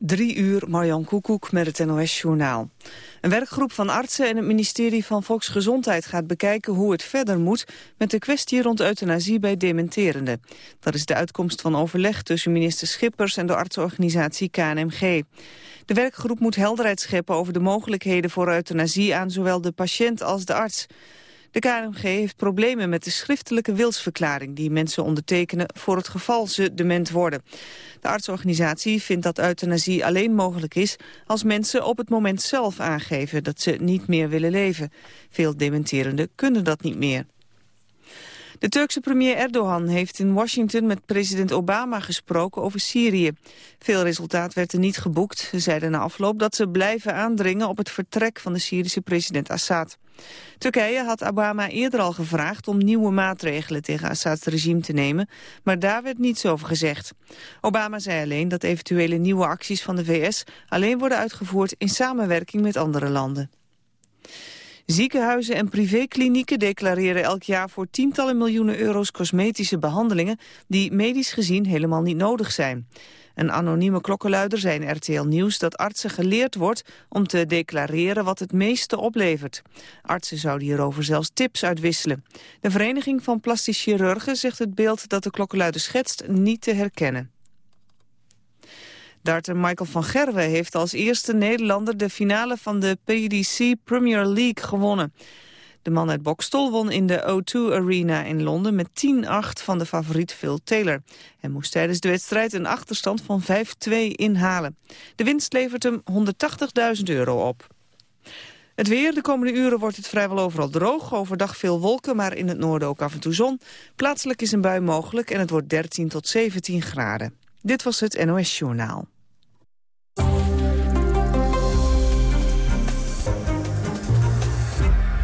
Drie uur, Marjan Koekoek met het NOS-journaal. Een werkgroep van artsen en het ministerie van Volksgezondheid gaat bekijken hoe het verder moet met de kwestie rond euthanasie bij dementerenden. Dat is de uitkomst van overleg tussen minister Schippers en de artsorganisatie KNMG. De werkgroep moet helderheid scheppen over de mogelijkheden voor euthanasie aan zowel de patiënt als de arts. De KNMG heeft problemen met de schriftelijke wilsverklaring die mensen ondertekenen voor het geval ze dement worden. De artsorganisatie vindt dat euthanasie alleen mogelijk is als mensen op het moment zelf aangeven dat ze niet meer willen leven. Veel dementerenden kunnen dat niet meer. De Turkse premier Erdogan heeft in Washington met president Obama gesproken over Syrië. Veel resultaat werd er niet geboekt. Ze zeiden na afloop dat ze blijven aandringen op het vertrek van de Syrische president Assad. Turkije had Obama eerder al gevraagd om nieuwe maatregelen tegen Assads regime te nemen, maar daar werd niets over gezegd. Obama zei alleen dat eventuele nieuwe acties van de VS alleen worden uitgevoerd in samenwerking met andere landen. Ziekenhuizen en privéklinieken declareren elk jaar voor tientallen miljoenen euro's cosmetische behandelingen die medisch gezien helemaal niet nodig zijn. Een anonieme klokkenluider zei in RTL Nieuws dat artsen geleerd wordt om te declareren wat het meeste oplevert. Artsen zouden hierover zelfs tips uitwisselen. De Vereniging van Plastisch Chirurgen zegt het beeld dat de klokkenluider schetst niet te herkennen. Darter Michael van Gerwen heeft als eerste Nederlander de finale van de PDC Premier League gewonnen. De man uit Bokstol won in de O2 Arena in Londen met 10-8 van de favoriet Phil Taylor. Hij moest tijdens de wedstrijd een achterstand van 5-2 inhalen. De winst levert hem 180.000 euro op. Het weer, de komende uren wordt het vrijwel overal droog. Overdag veel wolken, maar in het noorden ook af en toe zon. Plaatselijk is een bui mogelijk en het wordt 13 tot 17 graden. Dit was het NOS Journaal.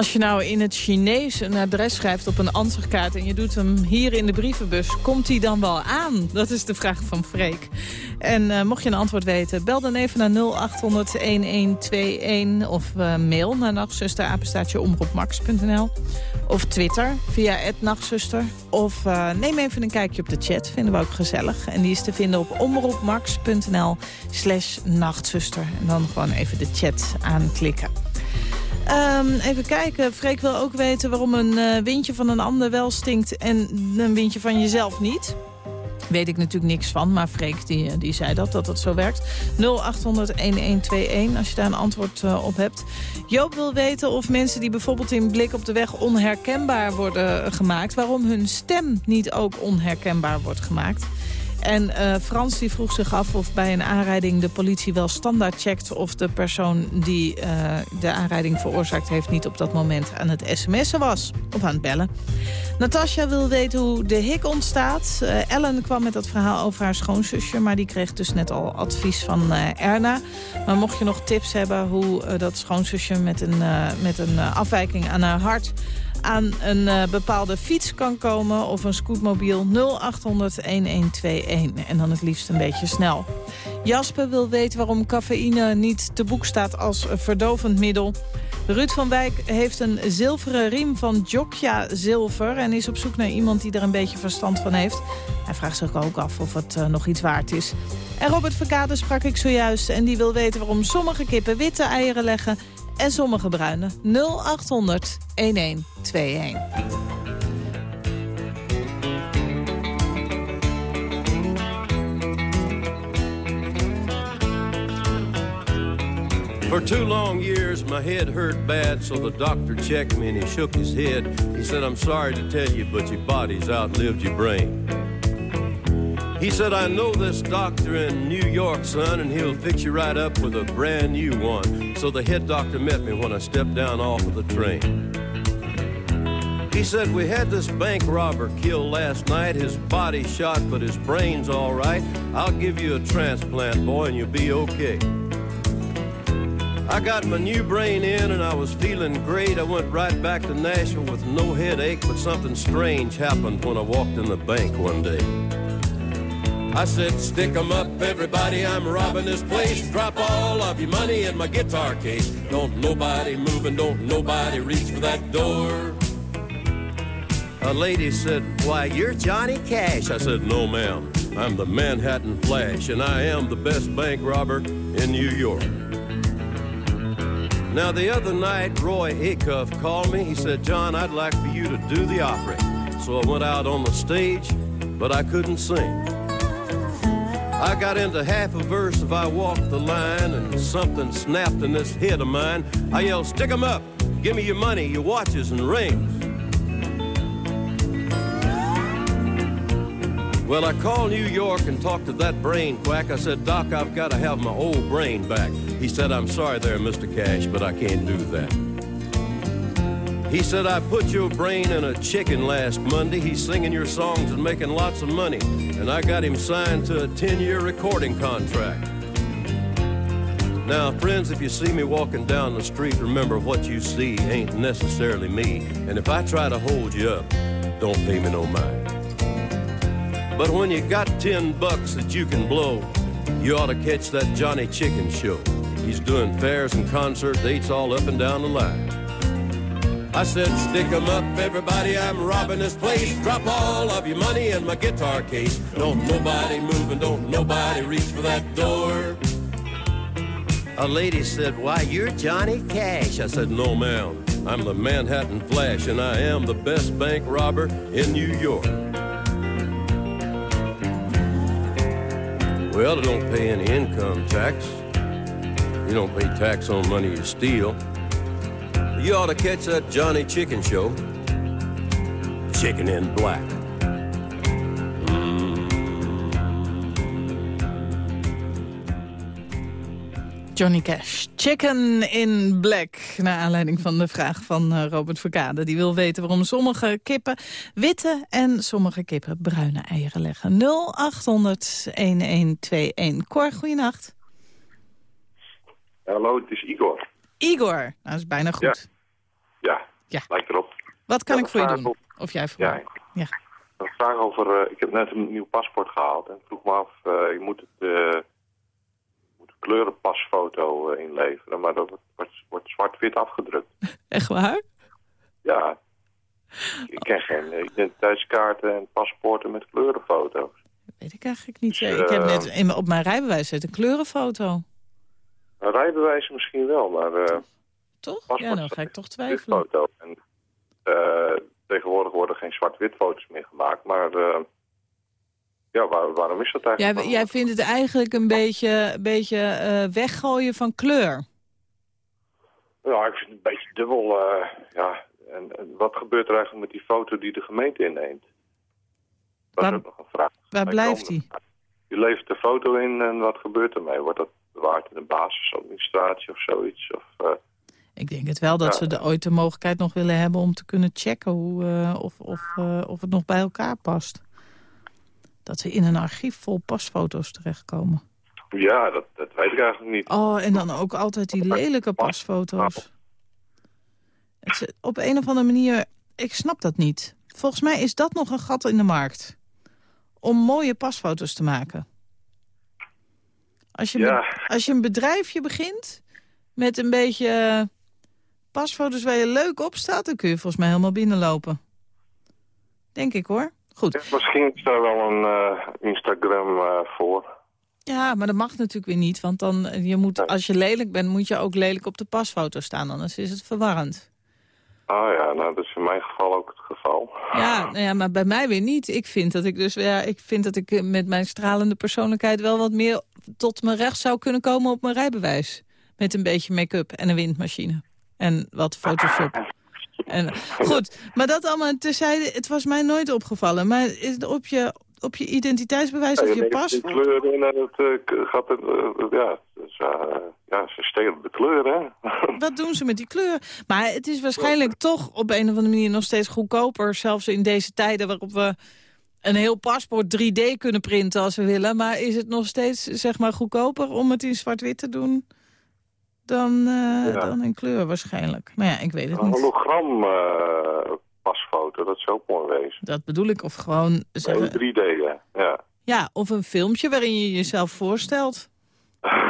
Als je nou in het Chinees een adres schrijft op een ansichtkaart... en je doet hem hier in de brievenbus, komt hij dan wel aan? Dat is de vraag van Freek. En uh, mocht je een antwoord weten, bel dan even naar 0800-1121... of uh, mail naar nachtzusterapenstaatje omroepmax.nl. Of Twitter via @nachtzuster. Of uh, neem even een kijkje op de chat, vinden we ook gezellig. En die is te vinden op omroepmax.nl slash nachtzuster. En dan gewoon even de chat aanklikken. Um, even kijken. Freek wil ook weten waarom een uh, windje van een ander wel stinkt en een windje van jezelf niet. Weet ik natuurlijk niks van, maar Freek die, die zei dat, dat het zo werkt. 0800-1121 als je daar een antwoord uh, op hebt. Joop wil weten of mensen die bijvoorbeeld in blik op de weg onherkenbaar worden gemaakt... waarom hun stem niet ook onherkenbaar wordt gemaakt. En uh, Frans die vroeg zich af of bij een aanrijding de politie wel standaard checkt... of de persoon die uh, de aanrijding veroorzaakt heeft niet op dat moment aan het sms'en was. Of aan het bellen. Natasja wil weten hoe de hik ontstaat. Uh, Ellen kwam met dat verhaal over haar schoonzusje... maar die kreeg dus net al advies van Erna. Maar mocht je nog tips hebben hoe dat schoonzusje met een, met een afwijking aan haar hart aan een uh, bepaalde fiets kan komen of een scootmobiel 0800 1121 en dan het liefst een beetje snel. Jasper wil weten waarom cafeïne niet te boek staat als verdovend middel. Ruud van Wijk heeft een zilveren riem van Jokja Zilver... en is op zoek naar iemand die er een beetje verstand van heeft. Hij vraagt zich ook af of het uh, nog iets waard is. En Robert Verkade sprak ik zojuist en die wil weten waarom sommige kippen witte eieren leggen en sommige bruine. 0800 1121. For two long years, my head hurt bad, so the doctor checked me and he shook his head. He said, I'm sorry to tell you, but your body's outlived your brain. He said, I know this doctor in New York, son, and he'll fix you right up with a brand new one. So the head doctor met me when I stepped down off of the train. He said, we had this bank robber killed last night. His body shot, but his brain's all right. I'll give you a transplant, boy, and you'll be okay. I got my new brain in and I was feeling great. I went right back to Nashville with no headache, but something strange happened when I walked in the bank one day. I said, stick 'em up, everybody, I'm robbing this place. Drop all of your money in my guitar case. Don't nobody move and don't nobody reach for that door. A lady said, why, you're Johnny Cash. I said, no, ma'am. I'm the Manhattan Flash, and I am the best bank robber in New York. Now, the other night, Roy Acuff called me. He said, John, I'd like for you to do the opera. So I went out on the stage, but I couldn't sing. I got into half a verse if I walked the line, and something snapped in this head of mine. I yelled, stick 'em up, give me your money, your watches and rings. Well, I called New York and talked to that brain quack. I said, Doc, I've got to have my old brain back. He said, I'm sorry there, Mr. Cash, but I can't do that. He said, I put your brain in a chicken last Monday. He's singing your songs and making lots of money. And I got him signed to a 10-year recording contract. Now, friends, if you see me walking down the street, remember what you see ain't necessarily me. And if I try to hold you up, don't pay me no mind. But when you got 10 bucks that you can blow, you ought to catch that Johnny Chicken show. He's doing fairs and concert dates all up and down the line. I said, stick 'em up, everybody, I'm robbing this place. Drop all of your money in my guitar case. Don't nobody move and don't nobody reach for that door. A lady said, why, you're Johnny Cash. I said, no, ma'am. I'm the Manhattan Flash, and I am the best bank robber in New York. Well, I don't pay any income tax. You don't pay tax on money you steal. You ought to catch that Johnny Chicken show. Chicken in black. Johnny Cash. Chicken in Black. Naar aanleiding van de vraag van uh, Robert Verkade. Die wil weten waarom sommige kippen witte en sommige kippen bruine eieren leggen. 0800-1121. Cor, goeienacht. Hallo, het is Igor. Igor. Nou, dat is bijna goed. Ja, ja, Ja. lijkt erop. Wat kan Ja, ik voor je doen? op- Of jij voor Ja, mij? Ja. een vraag over... eh, ik heb net een nieuw paspoort gehaald en ik vroeg me af, eh, je moet, het, moet een kleurenpasfoto inleveren, maar dat wordt, zwart-wit afgedrukt. Echt waar? Ja, ik ken geen identiteitskaarten en paspoorten met kleurenfoto's. Weet ik eigenlijk niet. Dus, ik heb net in, op mijn rijbewijs zit een kleurenfoto. Een rijbewijs misschien wel, maar eh Toch? Paspoort Ja, dan ga ik toch twijfelen. foto. En, eh, tegenwoordig worden geen zwart-wit foto's meer gemaakt, maar eh, ja, waar- waarom is dat Jij, eigenlijk? jij vindt het eigenlijk een beetje, beetje eh, weggooien van kleur. Ja, ik vind het een beetje dubbel. eh, ja. en, en wat gebeurt er eigenlijk met die foto die de gemeente inneemt? Dat Waar- is ook nog een vraag. Waar blijft die? Je levert de foto in en wat gebeurt ermee? Wordt dat bewaard in de basisadministratie of zoiets? Of, eh, Ik denk het wel dat Ja. ze de, ooit de mogelijkheid nog willen hebben om te kunnen checken hoe, eh, of, of, eh, of het nog bij elkaar past. Dat we in een archief vol pasfoto's terechtkomen. ja, dat, dat weet ik eigenlijk niet. Oh, en dan ook altijd die lelijke pasfoto's. Het op een of andere manier, ik snap dat niet. Volgens mij is dat nog een gat in de markt. Om mooie pasfoto's te maken. Als je, Ja. als je een bedrijfje begint met een beetje eh, pasfoto's waar je leuk op staat... dan kun je volgens mij helemaal binnenlopen. Denk ik hoor. Goed. Ja, misschien is daar wel een eh, Instagram eh, voor. Ja, maar dat mag natuurlijk weer niet. Want dan, je moet, als je lelijk bent, moet je ook lelijk op de pasfoto staan. Anders is het verwarrend. Ah ja, nou dat is in mijn geval ook het geval. Ja, nou ja, maar bij mij weer niet. Ik vind dat ik dus ja, ik vind dat ik eh, met mijn stralende persoonlijkheid wel wat meer tot mijn recht zou kunnen komen op mijn rijbewijs. Met een beetje make-up en een windmachine. En wat Photoshop. En, goed, maar dat allemaal terzijde, het was mij nooit opgevallen. Maar op je, op je identiteitsbewijs Ja, of je je neemt die paspoort? kleur in en het eh, gaat het, eh, ja, dus, eh, ja, ze stelen de kleur, hè? Wat doen ze met die kleur? Maar het is waarschijnlijk toch op een of andere manier nog steeds goedkoper. Zelfs in deze tijden waarop we een heel paspoort 3D kunnen printen als we willen. Maar is het nog steeds zeg maar, goedkoper om het in zwart-wit te doen dan, Ja. dan in kleur waarschijnlijk? Nou ja, ik weet het Een niet. hologram eh, pasfoto, dat zou ook mooi wezen. Dat bedoel ik. Of gewoon zeggen... 3D, hè? Ja. Ja, of een filmpje waarin je jezelf voorstelt.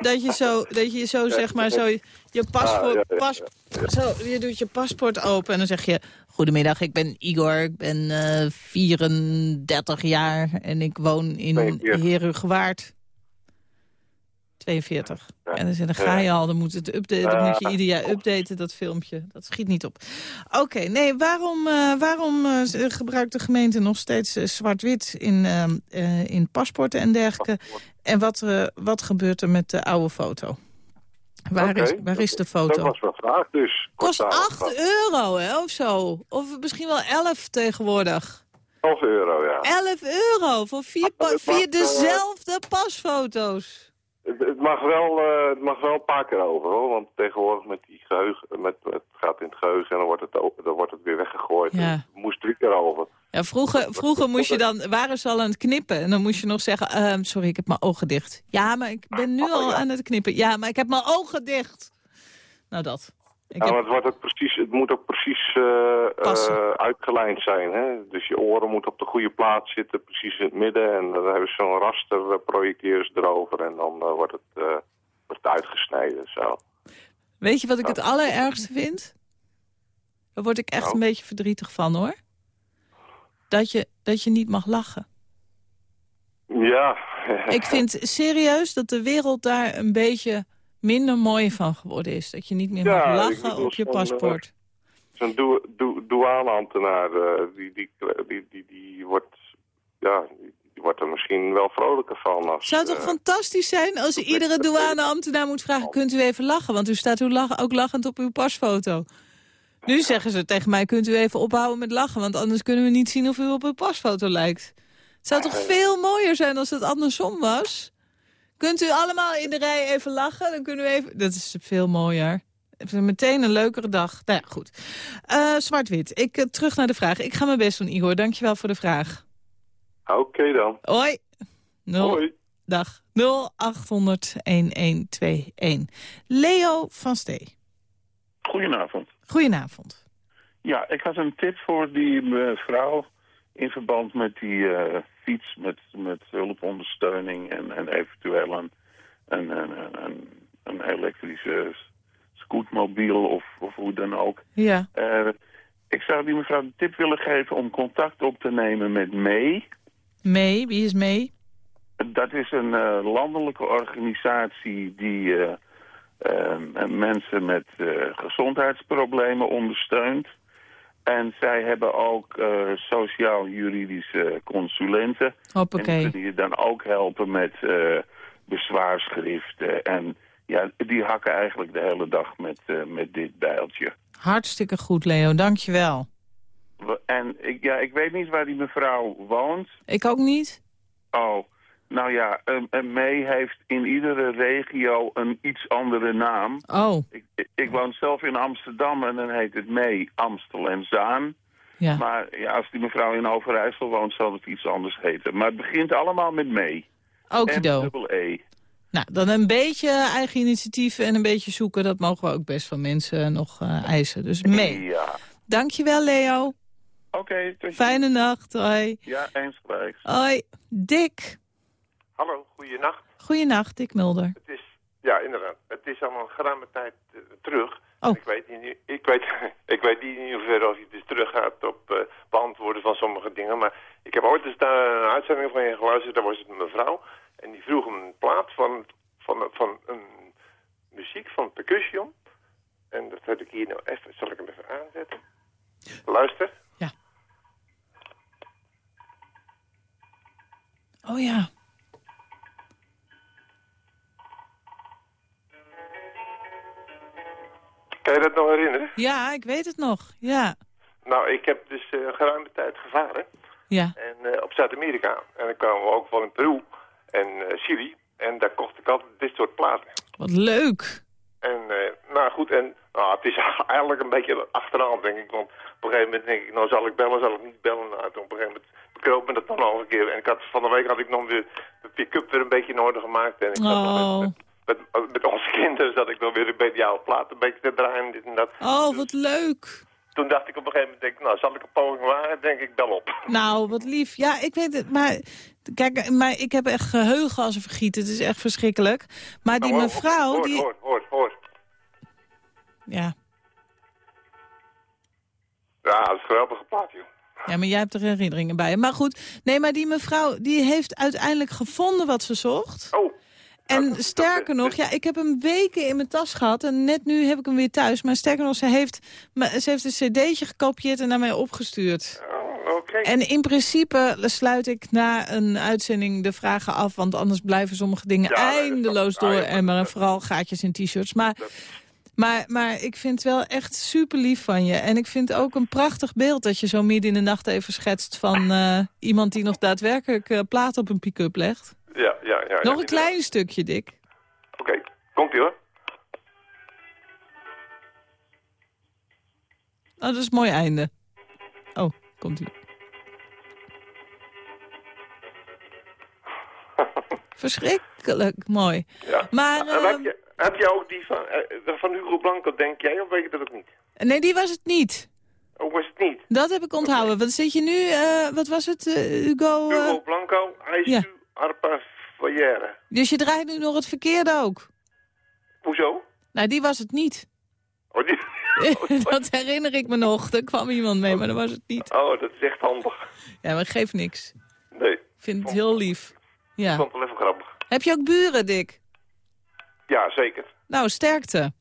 Dat je zo, dat je zo zeg maar, zo je paspoort, Ah, ja, ja, pas, zo, je doet je paspoort open en dan zeg je... Goedemiddag, ik ben Igor, ik ben eh 34 jaar en ik woon in 42. Herugewaard. 42. Ja. En dan, ga je al, dan moet, het updaten, dan moet je ieder jaar updaten, dat filmpje. Dat schiet niet op. Oké, nee, waarom, eh, waarom eh, gebruikt de gemeente nog steeds eh, zwart-wit in, in paspoorten en dergelijke? En wat, wat gebeurt er met de oude foto? Waar, is, waar is de Dat foto? was mijn vraag, dus. Kost kort 8 samengevat. euro, hè, of zo. Of misschien wel 11 tegenwoordig. 11 euro, ja. 11 euro voor vier, pa- mag, vier dezelfde pasfoto's. Het, het mag wel, eh, het mag wel een paar keer over, hoor. Want tegenwoordig met die geheugen, met, het gaat in het geheugen en dan wordt het, dan wordt het weer weggegooid. Ja. Het moest drie keer over. Ja, vroeger, vroeger moest je dan, waren ze al aan het knippen. En dan moest je nog zeggen, ehm, sorry, ik heb mijn ogen dicht. Ja, maar ik ben nu Oh, al ja. aan het knippen. Ja, maar ik heb mijn ogen dicht. Nou, dat. Ik Ja, maar het, wordt ook precies, het moet ook precies eh, uitgelijnd zijn. Hè? Dus je oren moeten op de goede plaats zitten, precies in het midden. En dan hebben ze zo'n raster, eh, projecteren ze erover. En dan wordt, het, wordt het uitgesneden. Zo. Weet je wat ik het allerergste vind? Daar word ik echt Nou? een beetje verdrietig van, hoor. Dat je, dat je niet mag lachen. Ja. Ik vind serieus dat de wereld daar een beetje minder mooi van geworden is. Dat je niet meer Ja, mag lachen op je zo'n, paspoort. Zo'n dou dou douaneambtenaar, eh, die, die, die, die, die, wordt, ja, die, wordt er misschien wel vrolijker van. Als, Zou toch eh, fantastisch zijn als iedere douaneambtenaar moet vragen... kunt u even lachen, want u staat u lach- ook lachend op uw pasfoto. Nu zeggen ze tegen mij, kunt u even ophouden met lachen... want anders kunnen we niet zien of u op uw pasfoto lijkt. Het zou toch veel mooier zijn als het andersom was? Kunt u allemaal in de rij even lachen? Dan kunnen we even... Dat is veel mooier. Even Meteen een leukere dag. Nou ja, goed. Eh, Zwart-wit. Ik, eh, terug naar de vraag. Ik ga mijn best doen, Igor. Dankjewel voor de vraag. Oké dan. Hoi. Nul. Hoi. Dag 0800 1121. Leo van Stee. Goedenavond. Goedenavond. Ja, ik had een tip voor die mevrouw in verband met die eh, fiets met, met hulpondersteuning en, en eventueel een, een, een, een, een elektrische scootmobiel of, of hoe dan ook. Ja. Eh, ik zou die mevrouw de tip willen geven om contact op te nemen met mee. Mee, wie is mee? Dat is een eh, landelijke organisatie die eh, mensen met gezondheidsproblemen ondersteunt. En zij hebben ook eh, sociaal-juridische consulenten. En die kunnen je dan ook helpen met eh, bezwaarschriften. En ja, die hakken eigenlijk de hele dag met, eh, met dit bijltje. Hartstikke goed, Leo. Dankjewel. We- En ik, ja, ik weet niet waar die mevrouw woont. Ik ook niet? Oh, nou ja, een, een mee heeft in iedere regio een iets andere naam. Oh, Ik, ik- woon zelf in Amsterdam en dan heet het mee Amstel en Zaan. ja. Maar ja, als die mevrouw in Overijssel woont, zal het iets anders heten. Maar het begint allemaal met mee. Okido. M-E. Nou, dan een beetje eigen initiatief en een beetje zoeken. Dat mogen we ook best van mensen nog eh, eisen. Dus mee. Ja. Dankjewel, Leo. Oké, tot ziens. Fijne nacht. Hoi. Ja, eens gelijk. Hoi. Dick. Hallo, goeienacht. Goeienacht, Dick Mulder. Het is, ja, inderdaad. Het is al een geruime tijd eh, terug. Oh. Ik, weet niet, ik, weet, ik weet niet in hoeverre of je dus terug gaat op eh, beantwoorden van sommige dingen. Maar ik heb ooit eens naar een uitzending van je geluisterd. Daar was het een mevrouw. En die vroeg een plaat van, van, van een muziek van percussion. En dat heb ik hier nou even... Zal ik hem even aanzetten? Luister. Oh ja. Kan je dat nog herinneren? Ja, ik weet het nog. Ja. Nou, ik heb dus een geruime tijd gevaren. Ja. En eh, op Zuid-Amerika. En dan kwamen we ook wel in Peru en eh, Chili. En daar kocht ik altijd dit soort platen. Wat leuk. En nou goed, en nou, het is eigenlijk een beetje achteraan, denk ik. Want op een gegeven moment denk ik, nou zal ik bellen, zal ik niet bellen. Nou, toen op een gegeven moment bekroop me dat dan nog een keer. En ik had, van de week had ik nog weer de pick-up weer een beetje in orde gemaakt. En ik nog Oh. met, met, met onze kinderen zat ik nog weer een beetje jouw plaat een beetje te draaien. Dit en dat. Oh, wat leuk. toen dacht ik op een gegeven moment, denk, nou, zal ik een poging wagen? Denk ik, bel op. Nou, wat lief. Ja, ik weet het. Maar kijk, maar ik heb echt geheugen als een vergiet. Het is echt verschrikkelijk. Maar die Nou, mevrouw, hoor, die... Hoor, hoor, hoor. Ja. Ja, dat is geweldige plaat, joh. ja, maar jij hebt er herinneringen bij. Maar goed, nee, maar die mevrouw die heeft uiteindelijk gevonden wat ze zocht. Oh. En sterker nog, ja, ik heb hem weken in mijn tas gehad en net nu heb ik hem weer thuis. Maar sterker nog, ze heeft, ze heeft een cd'tje gekopieerd en naar mij opgestuurd. Oh, oké. En in principe sluit ik na een uitzending de vragen af... want anders blijven sommige dingen Ja, eindeloos ja, dooremmeren. dat- Vooral gaatjes in t-shirts. Maar, maar, maar ik vind het wel echt super lief van je. En ik vind ook een prachtig beeld dat je zo midden in de nacht even schetst... van eh, iemand die nog daadwerkelijk eh, plaat op een pick-up legt. Ja, ja, ja. ja, Nog een klein stukje, Dick. Oké, komt ie hoor. Oh, dat is een mooi einde. Oh, komt ie. Verschrikkelijk mooi. Ja. Maar, En heb, ehm, je, heb je ook die van, eh, van Hugo Blanco, denk jij, of weet je dat ook niet? Nee, die was het niet. Oh, was het niet? Dat heb ik onthouden. Wat zit je nu, eh, wat was het, eh, Hugo? eh? Hugo Blanco, hij ja. is nu Arpa Foyère. Dus je draait nu nog het verkeerde ook? Hoezo? Nou, die was het niet. Oh, die... dat herinner ik me nog. Er kwam iemand mee, maar dat was het niet. oh, dat is echt handig. Ja, maar geeft niks. Nee, Ik vind het heel lief. ik Ja. vond het wel even grappig. Heb je ook buren, Dick? Ja, zeker. Nou, sterkte.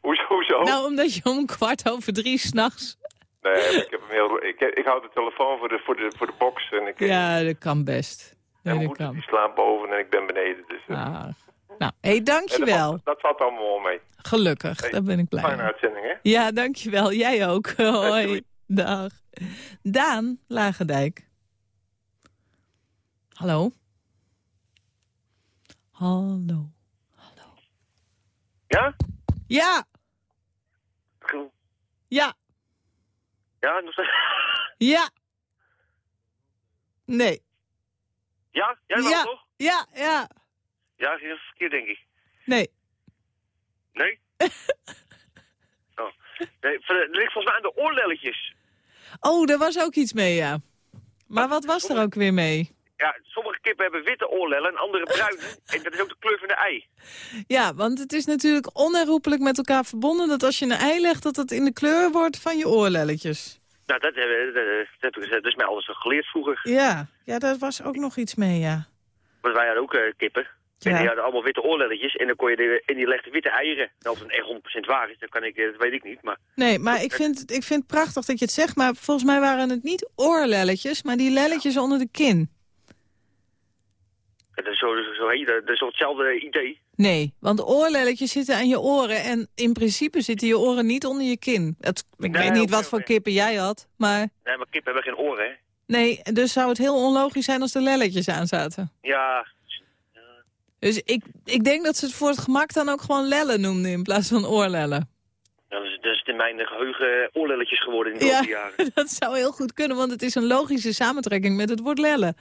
Hoezo? hoezo? Nou, omdat je om kwart over drie s'nachts... Nee, ik, heb hem heel, ik, ik hou de telefoon voor de, voor de, voor de box en ik... Ja, dat kan best. En moeder die slaapt boven en ik ben beneden. Dus, eh, Ah. Nou, hé, hey, dankjewel. dat valt allemaal wel mee. Gelukkig, Hey, daar ben ik blij Fijne uitzending, hè? Ja, dankjewel. Jij ook. Hoi. Dag. Daan Lagendijk. Hallo? Hallo. Hallo. Ja? Ja, ja, Ja, nog steeds. ja. Nee. Ja? Jij wel Ja, toch? ja, ja. Ja, ging even verkeerd, denk ik. Nee. Nee? oh. Nee, het ligt volgens mij aan de oorlelletjes. Oh, daar was ook iets mee, ja. Maar wat was er ook weer mee? Ja, sommige kippen hebben witte oorlellen en andere bruine. en dat is ook de kleur van de ei. Ja, want het is natuurlijk onherroepelijk met elkaar verbonden... dat als je een ei legt, dat het in de kleur wordt van je oorlelletjes. Nou, dat, hebben- dat, dat, dat is mij alles geleerd vroeger. Ja, ja, daar was ook nog iets mee, ja. Want wij hadden ook eh, kippen. En Ja. die hadden allemaal witte oorlelletjes. En dan kon je de, en die legden witte eieren. En of het echt 100% waar is, dat, kan ik, eh, dat weet ik niet. Maar Nee, maar ik vind, het- ik vind het prachtig dat je het zegt... maar volgens mij waren het niet oorlelletjes... maar die lelletjes onder de kin. dat is, zo, zo, heet dat, dat is toch hetzelfde idee. Nee, want oorlelletjes zitten aan je oren... en in principe zitten je oren niet onder je kin. Het, ik Nee, weet niet wat voor kippen jij had, maar... Nee, maar kippen hebben geen oren, hè. Nee, dus zou het heel onlogisch zijn als er lelletjes aan zaten. Ja, Dus ik, ik denk dat ze het voor het gemak dan ook gewoon lellen noemden... in plaats van oorlellen. dat is, dat is in mijn geheugen oorlelletjes geworden in de Ja, jaren. dat zou heel goed kunnen, want het is een logische samentrekking met het woord lellen.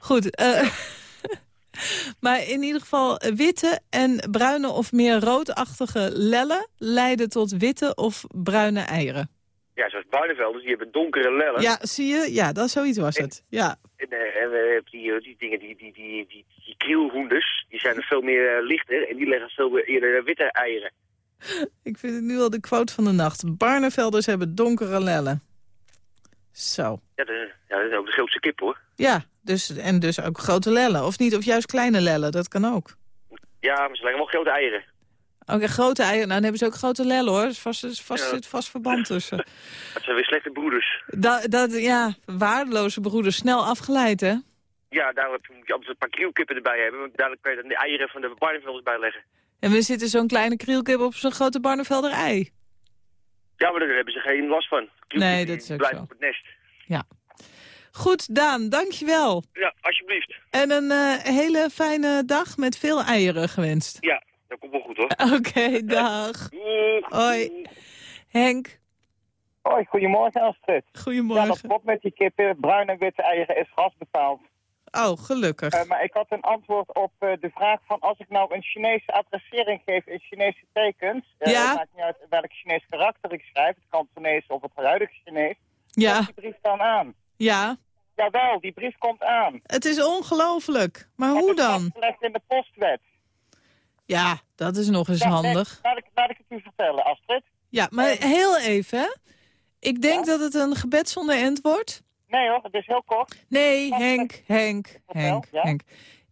Goed, eh, maar in ieder geval eh, witte en bruine of meer roodachtige lellen... leiden tot witte of bruine eieren. Ja, zoals Buinevelders, die hebben donkere lellen. Ja, zie je? Ja, dat zoiets was het. Ja, En, eh, en we hebben die, eh, die dingen, die, die, die, die, die krielhoenders, die zijn er veel meer eh, lichter en die leggen veel meer eerder witte eieren. ik vind het nu al de quote van de nacht. Barnevelders hebben donkere lellen. Zo. Ja, ja, dat is ook de grootste kip hoor. Ja, dus, en dus ook grote lellen. Of niet, of juist kleine lellen, dat kan ook. Ja, maar ze leggen wel grote eieren. Oké, grote eieren. Nou, dan hebben ze ook grote lellen, hoor. Er is vast, vast, Ja. zit vast verband tussen. Dat zijn weer slechte broeders. Dat, dat, ja, waardeloze broeders. Snel afgeleid, hè? Ja, daar moet je altijd een paar krielkippen erbij hebben, want daar kan je dan de eieren van de Barnevelders bij leggen. En we zitten zo'n kleine krielkip op zo'n grote Barnevelder ei. Ja, maar daar hebben ze geen last van. Krielkip, Nee, dat is ook blijven zo. op het nest. Goed, Daan, dankjewel. Ja, alsjeblieft. En een eh, hele fijne dag met veel eieren gewenst. Ja, dat komt wel goed hoor. Oké, dag. Doeg. Hoi. Henk, Hoi, goedemorgen Astrid. Ja, dat goedemorgen. klopt met die kippen. Bruine en witte eieren is gas betaald. Oh, gelukkig. Eh, maar ik had een antwoord op eh, de vraag van als ik nou een Chinese adressering geef in Chinese tekens. eh, Ja. Het maakt niet uit welk Chinees karakter ik schrijf, het Kantonees of het huidige Chinees. Ja, die brief dan aan? Ja. Jawel, die brief komt aan. Het is ongelooflijk. Maar hoe dan? vastgelegd in de postwet. Ja, dat is nog eens Ja, nee, handig. laat, ik, laat ik het u vertellen, Astrid. Ja, maar heel even, hè. Ik denk dat het een gebed zonder end wordt. Nee hoor, het is heel kort. Nee, Henk, Henk, Henk, ja? Henk.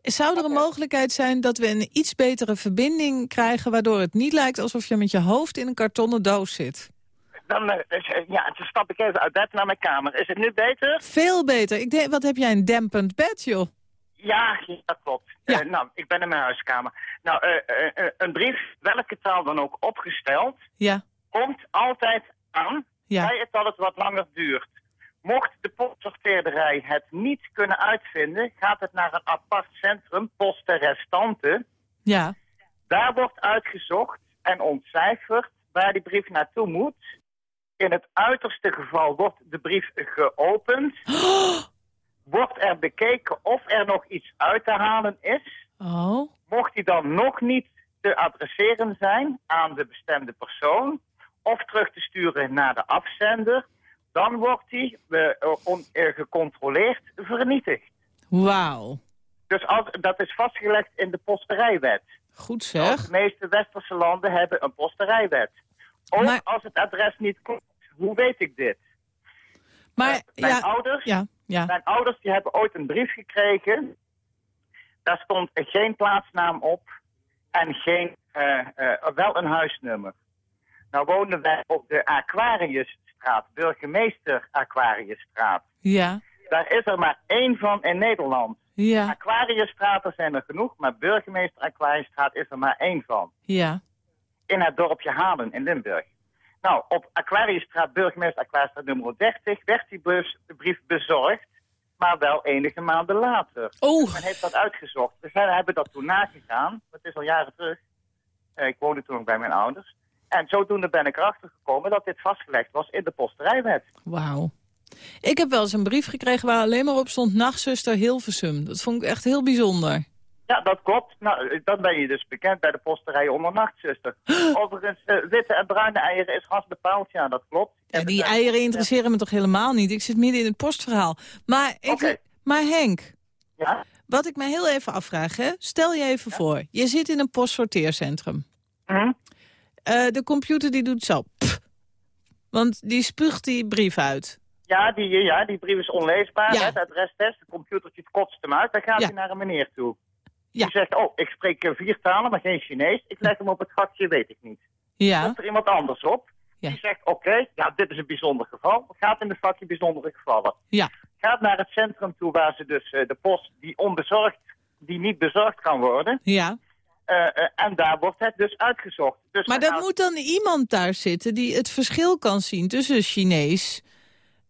Zou er een mogelijkheid zijn dat we een iets betere verbinding krijgen... waardoor het niet lijkt alsof je met je hoofd in een kartonnen doos zit? Dan, eh, dus, eh, ja, dan stap ik even uit bed naar mijn kamer. Is het nu beter? Veel beter. Ik denk, wat heb jij een dempend bed, joh? Ja, dat klopt. Ja. Eh, nou, ik ben in mijn huiskamer. Nou, een brief, welke taal dan ook opgesteld, Ja, komt altijd aan, ja. bij het dat het wat langer duurt. Mocht de postsorteerderij het niet kunnen uitvinden, gaat het naar een apart centrum, poste restante. Ja. Daar wordt uitgezocht en ontcijferd waar die brief naartoe moet. In het uiterste geval wordt de brief geopend. Wordt er bekeken of er nog iets uit te halen is. Oh, Mocht die dan nog niet te adresseren zijn aan de bestemde persoon... of terug te sturen naar de afzender... dan wordt die on- eh, gecontroleerd vernietigd. wauw. Dus als, dat is vastgelegd in de posterijwet. Goed De zeg. meeste westerse landen hebben een posterijwet. Ook Maar- als het adres niet klopt. Hoe weet ik dit? Maar Eh, mijn ja, ouders, ja, ja. mijn ouders die hebben ooit een brief gekregen. Daar stond geen plaatsnaam op en geen, eh, eh, wel een huisnummer. Nou wonen wij op de Aquariusstraat, burgemeester Aquariusstraat. Ja, Daar is er maar één van in Nederland. ja, Aquariusstraten zijn er genoeg, maar burgemeester Aquariusstraat is er maar één van. ja. In het dorpje Halen in Limburg. Nou, op Aquariusstraat, burgemeester Aquariusstraat nummer 30, werd die bus, de brief bezorgd, maar wel enige maanden later. Oh, Men heeft dat uitgezocht. We zijn, hebben dat toen nagegaan, dat is al jaren terug. Eh, ik woonde toen nog bij mijn ouders. En zodoende ben ik erachter gekomen dat dit vastgelegd was in de posterijwet. wauw. Ik heb wel eens een brief gekregen waar alleen maar op stond... nachtzuster Hilversum. Dat vond ik echt heel bijzonder. Ja, dat klopt. Nou, eh, dan ben je dus bekend bij de posterij onder nachtzuster. Overigens, eh, witte en bruine eieren is vast bepaald. Ja, dat klopt. Ja, heb die eieren interesseren me toch helemaal niet? Ik zit midden in het postverhaal. Maar, ik, maar Henk, Ja? wat ik me heel even afvraag... Hè? stel je even voor, je zit in een postsorteercentrum. Mhm. Eh, de computer die doet zo. pff. want die spuugt die brief uit. Ja, die, ja, die brief is onleesbaar. Ja. hè, Het adrestest, het computertje kotst hem uit. Dan gaat hij naar een meneer toe. Ja. Die zegt, oh, ik spreek eh, vier talen, maar geen Chinees. Ik leg hem op het gatje, weet ik niet. Ja, Komt er iemand anders op. Ja. Die zegt, oké, ja, dit is een bijzonder geval. Gaat in het vakje bijzondere gevallen. ja, Gaat naar het centrum toe waar ze dus eh, de post die onbezorgd, die niet bezorgd kan worden. ja. eh, en daar wordt het dus uitgezocht. Dus Maar gaat- moet dan iemand daar zitten die het verschil kan zien tussen Chinees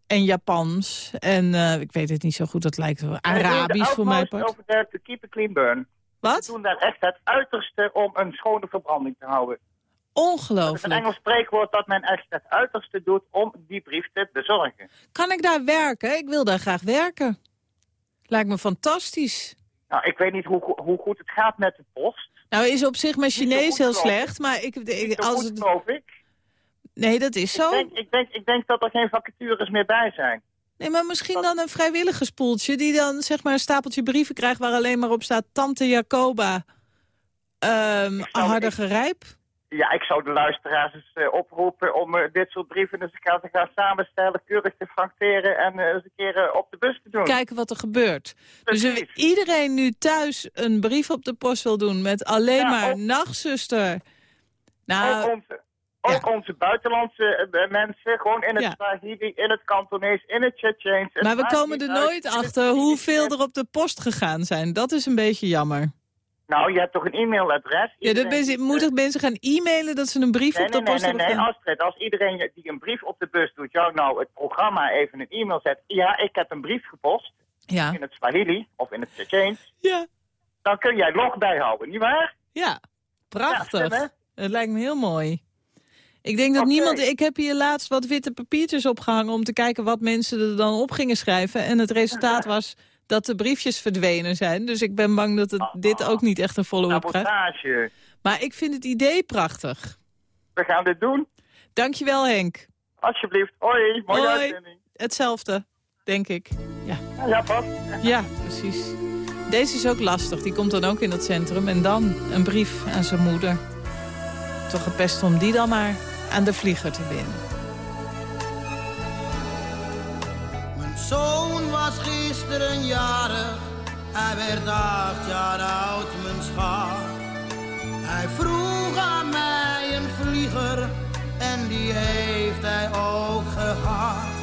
en Japans. En eh, ik weet het niet zo goed, dat lijkt wel Arabisch voor mij part. Over to keep a clean burn. Ze Wat? doen daar echt het uiterste om een schone verbranding te houden. Dat is een Ongelooflijk. Engels spreekwoord dat men echt het uiterste doet om die brief te bezorgen. Kan ik daar werken? Ik wil daar graag werken. Lijkt me fantastisch. Nou, ik weet niet hoe, hoe goed het gaat met de post. Nou is op zich mijn Chinees heel slecht, maar ik, ik- als het, geloof ik. Nee, dat is Ik zo. denk, ik, denk, ik denk dat er geen vacatures meer bij zijn. Nee, maar misschien dan een vrijwilligerspoeltje die dan zeg maar een stapeltje brieven krijgt waar alleen maar op staat Tante Jacoba, ehm zou- hardige rijp. Ja, ik zou de luisteraars eens eh, oproepen om eh, dit soort brieven eens gaan, te gaan samenstellen, keurig te francteren en eh, eens een keer op de bus te doen. Kijken wat er gebeurt. Dus Precies. iedereen nu thuis een brief op de post wil doen met alleen Ja, maar nachtzuster. Nou, onze, ook onze buitenlandse eh, mensen, gewoon in het Ja. Swahili, in het Kantonees, in het Tsjetsjeens. Het maar we komen er nooit achter hoeveel er op de post gegaan zijn. Dat is een beetje jammer. Nou, je hebt toch een e-mailadres? Ja, dat mensen, moeten eh, mensen gaan e-mailen dat ze een brief Nee, op de nee, nee, post nee, hebben nee, gedaan? Astrid, als iedereen die een brief op de bus doet, jou nou het programma even een e-mail zet. Ja, ik heb een brief gepost Ja, in het Swahili of in het Tsjetsjeens. ja, Dan kun jij log bijhouden, nietwaar? ja. Prachtig. Ja, het lijkt me heel mooi. Ik denk dat niemand... Ik heb hier laatst wat witte papiertjes opgehangen... om te kijken wat mensen er dan op gingen schrijven. En het resultaat was dat de briefjes verdwenen zijn. Dus ik ben bang dat het, Ah. dit ook niet echt een follow-up krijgt. Maar ik vind het idee prachtig. We gaan dit doen. Dankjewel Henk. Alsjeblieft. Hoi, mooie Hoi. uitzending. Hetzelfde, denk ik. Ja. Ja, pas. ja, precies. Deze is ook lastig. Die komt dan ook in het centrum. En dan een brief aan zijn moeder. Toch het beste om die dan maar aan de vlieger te winnen. Mijn zoon was gisteren jarig, hij werd acht jaar oud, mijn schat. Hij vroeg aan mij een vlieger en die heeft hij ook gehad.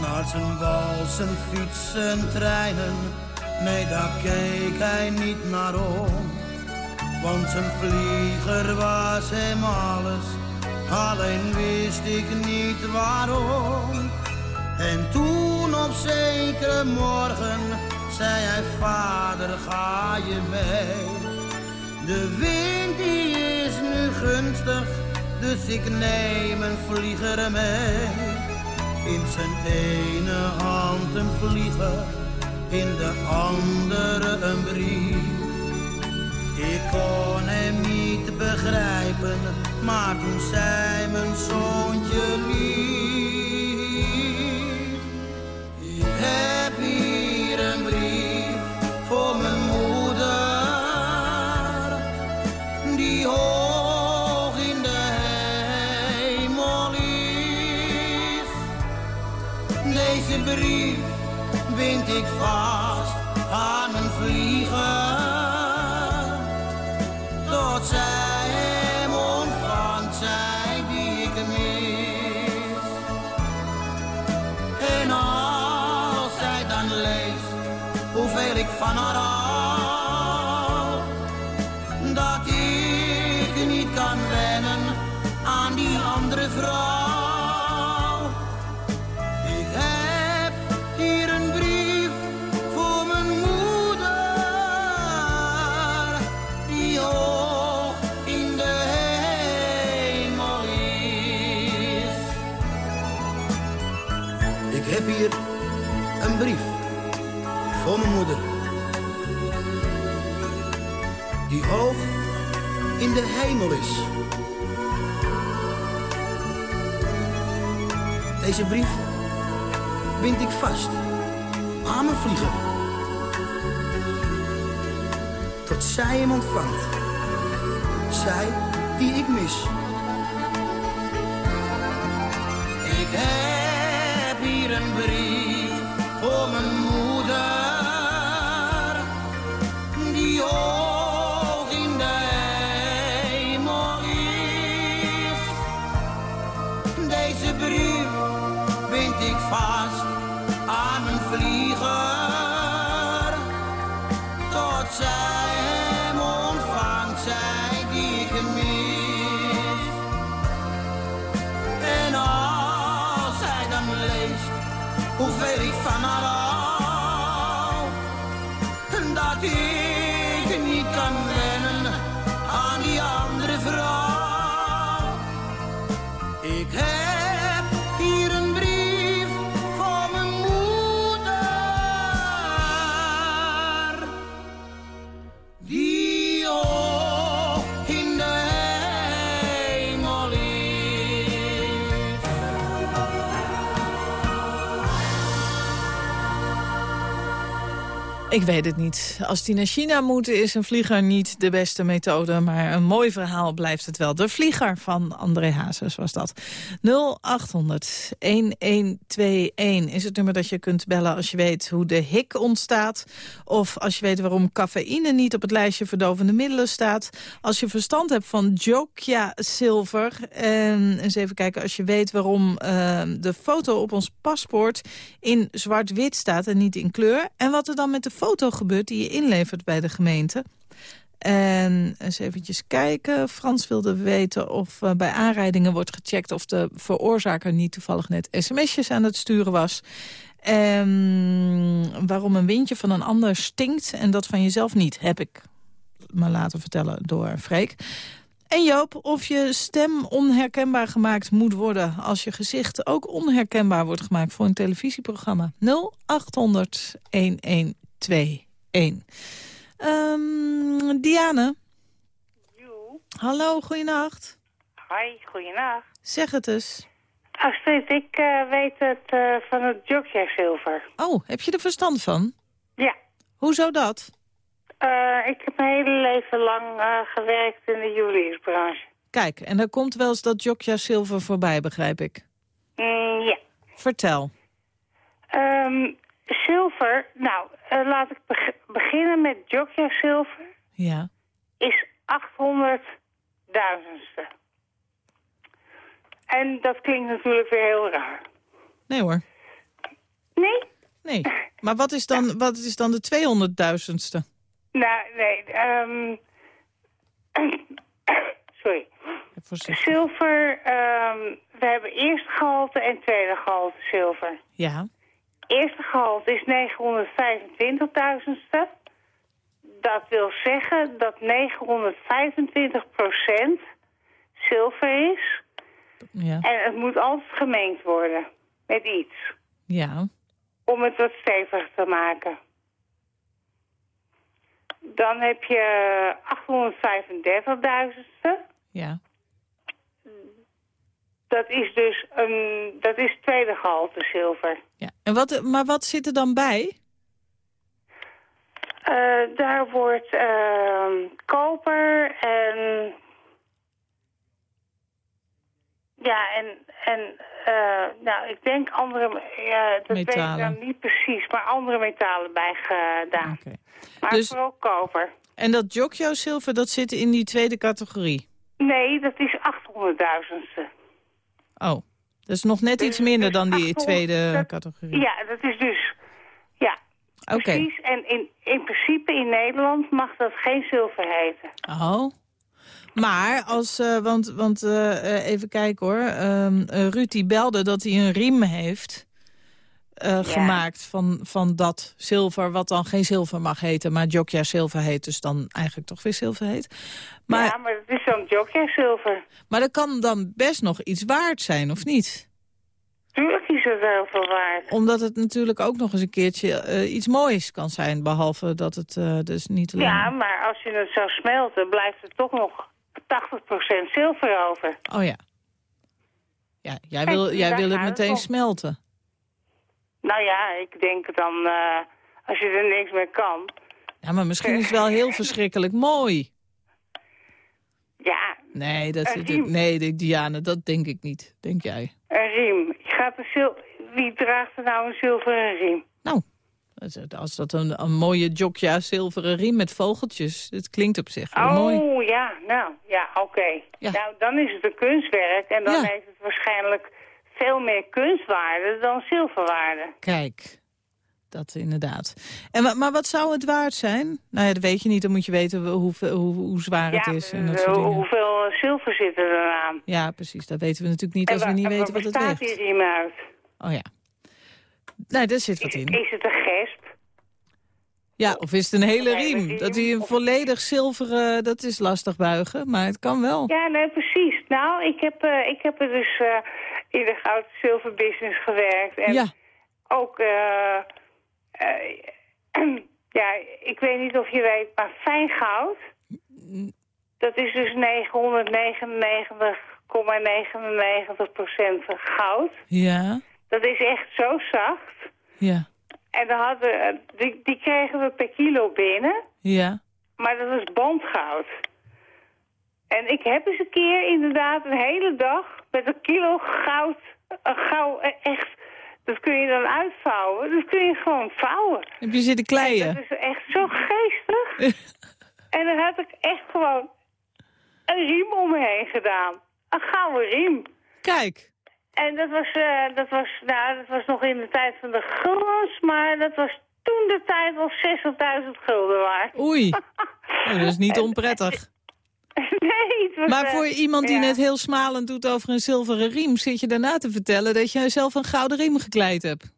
Naar zijn bal, zijn fiets, zijn treinen, nee daar keek hij niet naar om. Want zijn vlieger was hem alles, alleen wist ik niet waarom. En toen op zekere morgen zei hij, vader ga je mee. De wind die is nu gunstig, dus ik neem een vlieger mee. In zijn ene hand een vlieger, in de andere een brief. Ik kon hem niet begrijpen, maar toen zei mijn zoontje lief. Ik heb hier een brief voor mijn moeder, die hoog in de hemel is. Deze brief bind ik vast aan mijn vlieger Deze brief bind ik vast aan mijn vlieger. Tot zij hem ontvangt. Zij die ik mis. Ik heb hier een brief voor mijn moeder. Hoeveel ik van Ik weet het niet. Als die naar China moeten is een vlieger niet de beste methode. Maar een mooi verhaal blijft het wel. De vlieger van André Hazes was dat. 0800-1121 is het nummer dat je kunt bellen als je weet hoe de hik ontstaat. Of als je weet waarom cafeïne niet op het lijstje verdovende middelen staat. Als je verstand hebt van Jokia Silver. En eens even kijken als je weet waarom eh, de foto op ons paspoort in zwart-wit staat en niet in kleur. En wat er dan met de foto gebeurt die je inlevert bij de gemeente. En eens eventjes kijken. Frans wilde weten of uh, bij aanrijdingen wordt gecheckt... of de veroorzaker niet toevallig net sms'jes aan het sturen was. En waarom een windje van een ander stinkt en dat van jezelf niet... heb ik me laten vertellen door Freek. En Joop, of je stem onherkenbaar gemaakt moet worden... als je gezicht ook onherkenbaar wordt gemaakt voor een televisieprogramma. 0800 1121. Ehm Diane? Hallo, goeienacht. Hoi, goeienacht. Zeg het eens. Astrid, ik eh, weet het eh, van het Jogja Zilver. Oh, heb je er verstand van? Ja. Hoezo dat? Eh, ik heb mijn hele leven lang gewerkt in de juweliersbranche. Kijk, en er komt wel eens dat Jokja Silver voorbij, begrijp ik. Mm, ja. Vertel. Ehm, zilver, nou, eh, laat ik beg- beginnen met Jogja Zilver. Ja. Is 800.000ste. En dat klinkt natuurlijk weer heel raar. Nee hoor. Nee? Nee. Maar wat is dan, wat is dan de 200.000ste? Nou, nee. ehm sorry. Zilver, ehm, we hebben eerste gehalte en tweede gehalte zilver. Ja. Eerste gehalte is 925.000ste. Dat wil zeggen dat 925% zilver is. Ja. En het moet altijd gemengd worden met iets. Ja. Om het wat steviger te maken. Dan heb je 835.000ste. Ja. Dat is dus een, dat is tweede gehalte zilver. ja. En wat, maar wat zit er dan bij? Eh, daar wordt ehm, koper en... Ja, en, en eh, nou, ik denk andere... Ja, dat weet ik Metalen. nou niet precies, maar andere metalen bij gedaan. Maar Dus- vooral koper. En dat Jokjo Silver, dat zit in die tweede categorie? Nee, dat is 800.000ste. Oh, dat is nog net iets minder dan die tweede categorie. Ja, dat is dus... Ja, Oké. precies. En in, in principe in Nederland mag dat geen zilver heten. Oh. Maar als, eh, want, want eh, eh, even kijken hoor, eh, Ruud die belde dat hij een riem heeft eh, gemaakt van, van dat zilver, wat dan geen zilver mag heten, maar Jokja zilver heet, dus dan eigenlijk toch weer zilver heet. Maar, ja, maar het is zo'n Jokja zilver. maar dat kan dan best nog iets waard zijn, of niet? Tuurlijk is het heel veel waard. Omdat het natuurlijk ook nog eens een keertje eh, iets moois kan zijn, behalve dat het eh, dus niet alleen... Ja, maar als je het zou smelten, blijft er toch nog 80% zilver over. Oh ja. Ja, jij wil, jij wil het meteen smelten. Nou ja, ik denk dan, eh, als je er niks mee kan. Ja, maar misschien is het wel heel verschrikkelijk mooi. Ja, Nee, dat, nee Diane, dat denk ik niet. Denk jij? een riem. Gaat een zil Wie draagt er nou een zilveren riem? Nou, als dat een, een mooie jokja zilveren riem met vogeltjes. Het klinkt op zich wel Oh, mooi. ja, nou, ja, oké. Nou, dan is het een kunstwerk en dan Ja. heeft het waarschijnlijk veel meer kunstwaarde dan zilverwaarde. Kijk, dat inderdaad. En, maar wat zou het waard zijn? Nou ja, dat weet je niet. Dan moet je weten hoe, hoe, hoe zwaar het is. En eh, dat soort dingen. hoeveel eh, zilver zit er aan? Ja, precies. Dat weten we natuurlijk niet als we niet en weten wat het weegt. die riem uit? Oh ja. Nee, daar zit wat in. Is het een gesp? Ja, of is het een hele riem? Dat hij een volledig zilveren, dat is lastig buigen, maar het kan wel. Ja, nee, precies. Nou, ik heb, eh, ik heb er dus eh, in de goud-zilver business gewerkt. En Ja. ook, eh, eh, ja, ik weet niet of je weet, maar fijn goud, dat is dus 999,99% goud. Ja, Dat is echt zo zacht. ja, En dan hadden, die, die kregen we per kilo binnen. ja. Maar dat was bandgoud. En ik heb eens een keer inderdaad een hele dag met een kilo goud, een goud, eh, echt, dat kun je dan uitvouwen. Dat kun je gewoon vouwen. Heb je zitten kleien? Dat is echt zo geestig. en dan had ik echt gewoon een riem om me heen gedaan. Een gouden riem. Kijk. En dat was, eh, dat was, nou, dat was nog in de tijd van de guldens, maar dat was toen de tijd al 60.000 gulden waard. Oei. Oh, dat is niet onprettig. nee, het was... Maar eh, voor iemand die ja. net heel smalend doet over een zilveren riem... zit je daarna te vertellen dat je zelf een gouden riem gekleid hebt.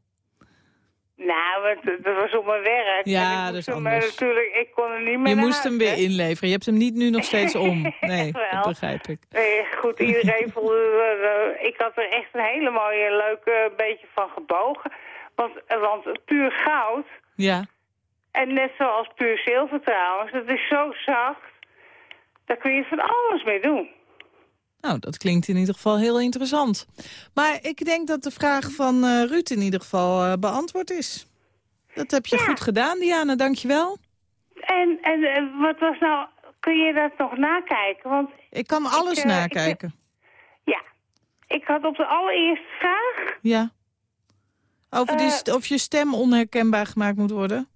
Nou, dat was op mijn werk. Ja, dat is hem, anders. eh, natuurlijk, ik kon er niet meer Je moest hem weer hè. inleveren. Je hebt hem niet nu nog steeds om. Nee, dat begrijp ik. Nee, goed, iedereen voelde... eh, ik had er echt een hele mooie, leuke beetje van gebogen. Want, eh, want puur goud, Ja, En net zoals puur zilver trouwens. Dat is zo zacht. Daar kun je van alles mee doen. Nou, dat klinkt in ieder geval heel interessant. Maar ik denk dat de vraag van eh, Ruud in ieder geval eh, beantwoord is. Dat heb je goed gedaan, Diana. Dankjewel. En, en eh, wat was nou... Kun je dat nog nakijken? Want Ik kan alles ik, nakijken. ja. Ik had op de allereerste vraag... Ja. Over die of je stem onherkenbaar gemaakt moet worden?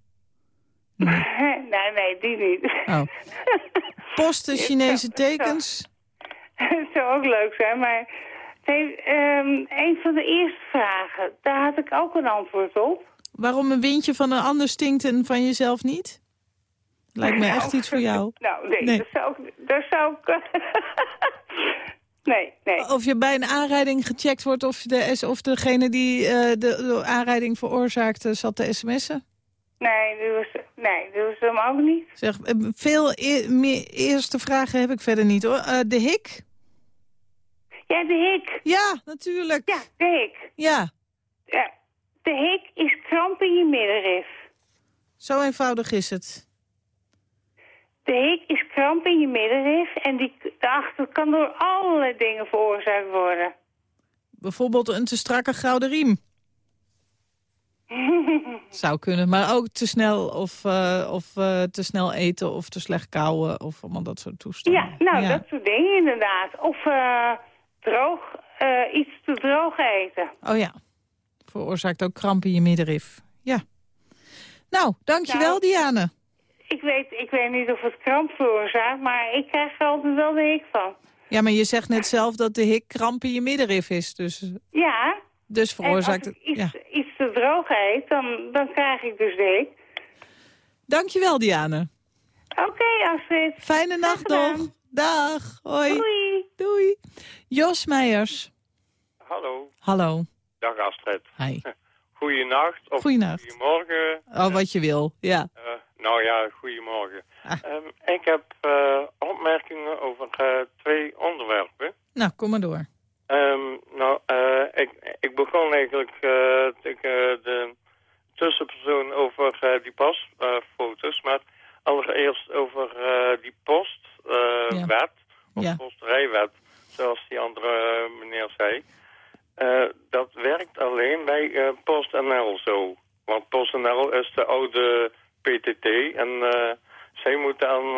nee, nee, die niet. Oh. Posten Chinese tekens? Het zou ook leuk zijn, maar... Nee, ehm, een van de eerste vragen, daar had ik ook een antwoord op. Waarom een windje van een ander stinkt en van jezelf niet? Lijkt me echt iets voor jou. Nou, nee, Nee. dat zou ik... Dat zou ik nee, nee. Of je bij een aanrijding gecheckt wordt of, de, of degene die eh, de, de aanrijding veroorzaakte zat te sms'en? Nee, dat was, nee, dat was hem ook niet. Zeg, eh, veel e- meer eerste vragen heb ik verder niet hoor. Eh, de hik? Ja, de hik. Ja, natuurlijk. Ja, de hik. Ja, Ja, de hik is kramp in je middenrif. zo eenvoudig is het. De hik is kramp in je middenrif en die daarachter kan door allerlei dingen veroorzaakt worden. Bijvoorbeeld een te strakke gouden riem. Zou kunnen, maar ook te snel of, eh, of eh, te snel eten of te slecht kauwen of allemaal dat soort toestanden. Ja, nou, dat soort dingen inderdaad. Of eh, droog, iets te droog eten. Oh ja, veroorzaakt ook kramp in je middenrif. Ja. Nou, dankjewel Nou, Diane. Ik weet, ik weet niet of het kramp veroorzaakt, maar ik krijg er altijd wel de hik van. Ja, maar je zegt net zelf dat de hik kramp in je middenrif is. Dus, Ja, dus veroorzaakt het... iets, Ja. iets te droog eet, dan, dan krijg ik dus de hik. Dankjewel Diane. Oké, Astrid. Fijne nacht nog. Dag. Hoi. Doei. Doei. Jos Meijers. Hallo. Hallo. Dag Astrid. Hi. Goeienacht of Goeienacht. goedemorgen. Oh, wat je wil. Ja. Eh, nou ja, goedemorgen. Ah. Ehm, ik heb eh, opmerkingen over eh, twee onderwerpen. Nou, kom maar door. Ehm, nou, eh, ik, ik begon eigenlijk tegen de tussenpersoon over eh, die pasfoto's, maar allereerst over die postwet, of Ja. postrijwet, zoals die andere meneer zei. Dat werkt alleen bij PostNL zo. Want PostNL is de oude PTT en eh, zij moeten aan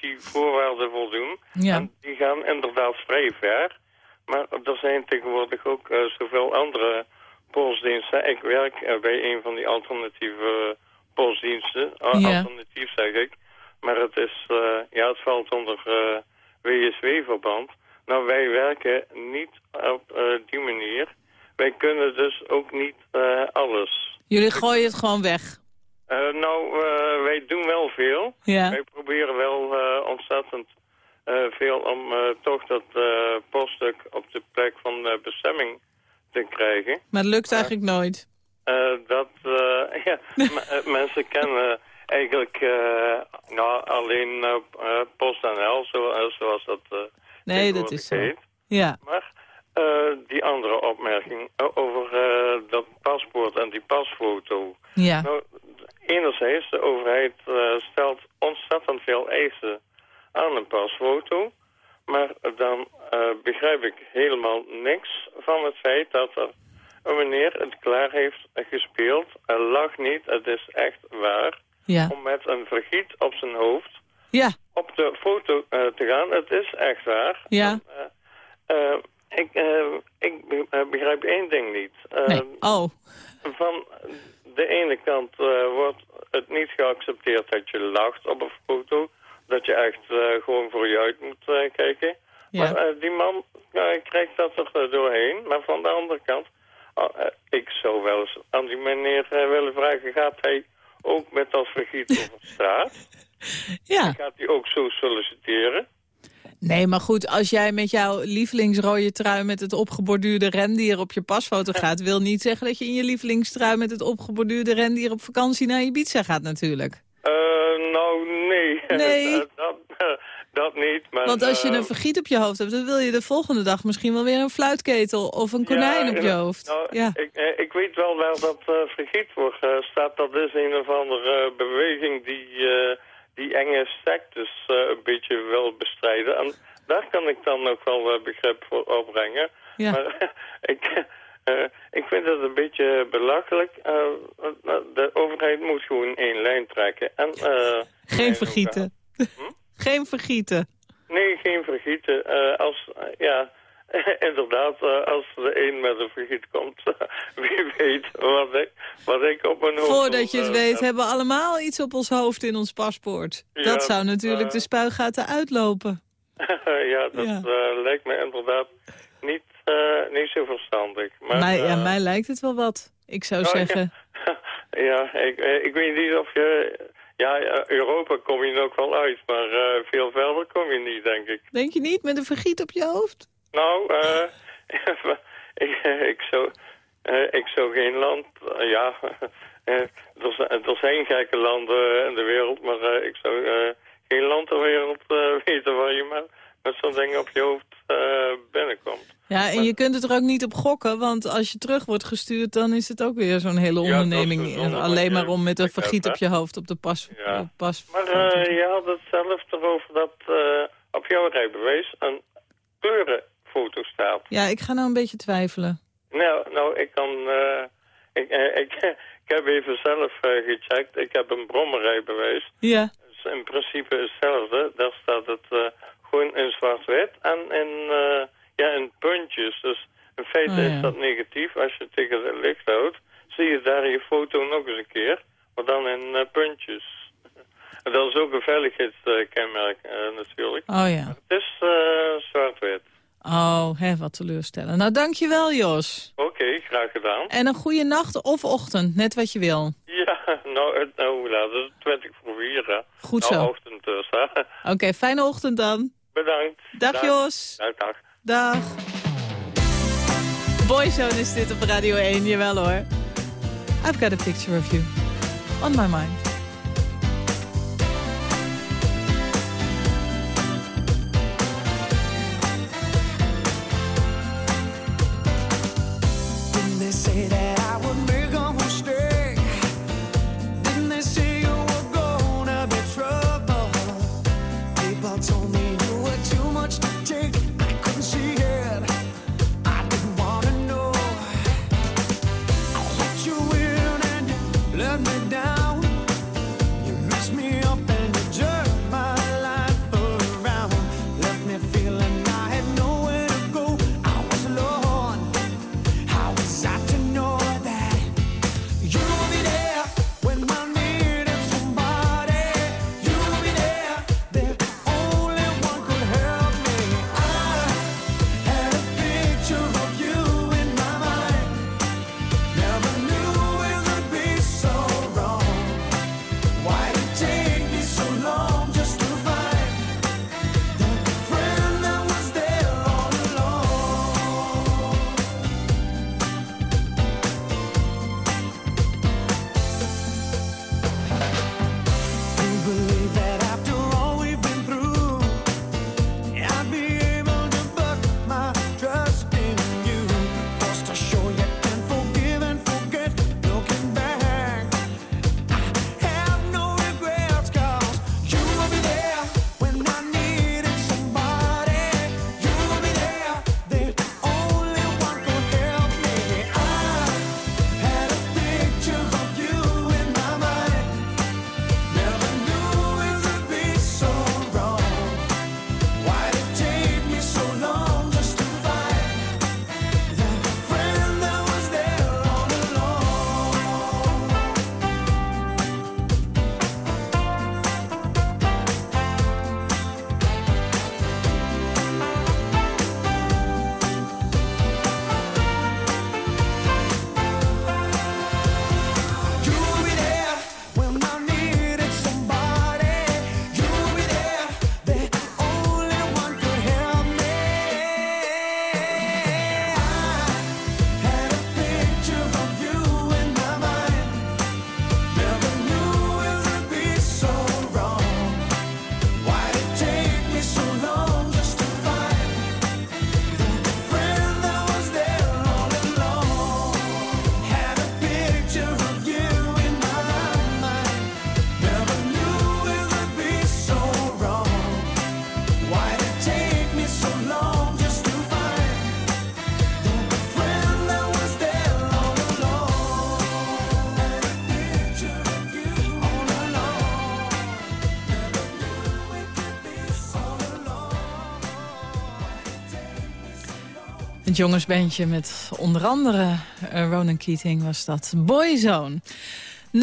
die voorwaarden voldoen. Ja. En die gaan inderdaad vrij ver. Maar er zijn tegenwoordig ook eh, zoveel andere postdiensten. Ik werk eh, bij een van die alternatieve postdiensten. Ah, Ja. Alternatief zeg ik. Maar het, is, eh, ja, het valt onder eh, WSW-verband. Nou, wij werken niet op eh, die manier. Wij kunnen dus ook niet eh, alles. Jullie gooien het gewoon weg. Eh, nou, eh, wij doen wel veel. Ja. Wij proberen wel eh, ontzettend eh, veel om eh, toch dat eh, poststuk op de plek van eh, bestemming te krijgen. Maar het lukt eigenlijk nooit. Eh, dat, eh, ja, eh, mensen kennen eigenlijk eh, nou, alleen eh, eh, PostNL, zo, eh, zoals dat eh Nee, dat is zo. heet. Ja. Maar eh, die andere opmerking eh, over eh, dat paspoort en die pasfoto. Ja. Nou, enerzijds, de overheid eh, stelt ontzettend veel eisen aan een pasfoto. Maar dan eh, begrijp ik helemaal niks van het feit dat er een meneer het klaar heeft gespeeld. Hij lag niet, het is echt waar. Ja. Om met een vergiet op zijn hoofd Ja. op de foto eh, te gaan. Het is echt waar. Ja. Eh, ik, ik be- begrijp één ding niet. Nee. Oh. Van de ene kant wordt het niet geaccepteerd dat je lacht op een foto. Dat je echt eh, gewoon voor je uit moet eh, kijken. Ja. Maar eh, die man krijgt dat er doorheen. Maar van de andere kant, eh, ik zou wel eens aan die meneer willen vragen... gaat hij ook met dat vergiet over straat? Ja. Gaat hij ook zo solliciteren? Nee, maar goed, als jij met jouw lievelingsrode trui met het opgeborduurde rendier op je pasfoto gaat, wil niet zeggen dat je in je lievelingstrui met het opgeborduurde rendier op vakantie naar Ibiza gaat natuurlijk. Eh, nee. Nee. dat, dat, dat niet. Maar, Want als je eh, een vergiet op je hoofd hebt, dan wil je de volgende dag misschien wel weer een fluitketel of een konijn op je hoofd. Nou, ja. ik, eh, ik weet wel waar dat eh vergiet voor eh, staat. Dat is een of andere eh, beweging die, eh, die enge sectes eh, een beetje wil bestrijden. En daar kan ik dan ook wel eh, begrip voor opbrengen. Ja. Maar ik, eh, ik vind het een beetje belachelijk. Eh, eh, de overheid moet gewoon één lijn trekken. En, Geen vergieten. Geen vergieten. Nee, geen vergieten. Als, ja, inderdaad, als de een met een vergiet komt, wie weet wat ik, wat ik op mijn hoofd... Voordat je het weet, heb. hebben we allemaal iets op ons hoofd in ons paspoort. Ja, dat zou natuurlijk de spuigaten uitlopen. ja, dat Ja. lijkt me inderdaad niet, eh, niet zo verstandig. Maar, mij, ja, eh, mij lijkt het wel wat. Ik zou oh, ja. zeggen, ja, ik, eh, ik weet niet of je... Ja, Europa kom je nog wel uit, maar veel verder kom je niet, denk ik. denk je niet met een vergiet op je hoofd? Nou, eh ik, ik, zou, ik zou geen land... ja, er, zijn- gekke landen in de wereld, maar ik zou geen land ter wereld weten waar je met, met zo'n ding op je hoofd eh, binnenkomt. Ja, en je kunt het er ook niet op gokken, want als je terug wordt gestuurd... dan is het ook weer zo'n hele Ja, onderneming. een En alleen maar om met een vergiet op je hoofd op de pas... Ja. op pas Maar eh, je had het zelf erover dat eh, op jouw rijbewijs een kleurenfoto staat. Ja, ik ga nou een beetje twijfelen. Nou, nou ik kan... ik, ik, ik heb even zelf gecheckt. Ik heb een brommerrijbewijs. Ja, Dus in principe hetzelfde. Daar staat het gewoon in zwart-wit en in, eh, ja, in puntjes. Dus in feite Oh, ja. is dat negatief. Als je tegen het licht houdt, zie je daar je foto nog eens een keer. Maar dan in eh, puntjes. En dat is ook een veiligheidskenmerk eh, natuurlijk. oh ja. Het is zwart-wit. Oh, hè, wat teleurstellen. Nou, dankjewel Jos. Oké, graag gedaan. En een goede nacht of ochtend, net wat je wil. Ja, nou, nou hoe laat is het? 20 voor 4, hè? Goed nou, zo. ochtend dus? Oké, fijne ochtend dan. Bedankt. Dag, Jos. Dag, dag. Dag. Boyzone is dit op Radio 1, jawel hoor. I've got a picture of you. On my mind. Didn't they say that I would Het jongensbandje met onder andere eh, Ronan Keating was dat. Boyzone. 0800-1121,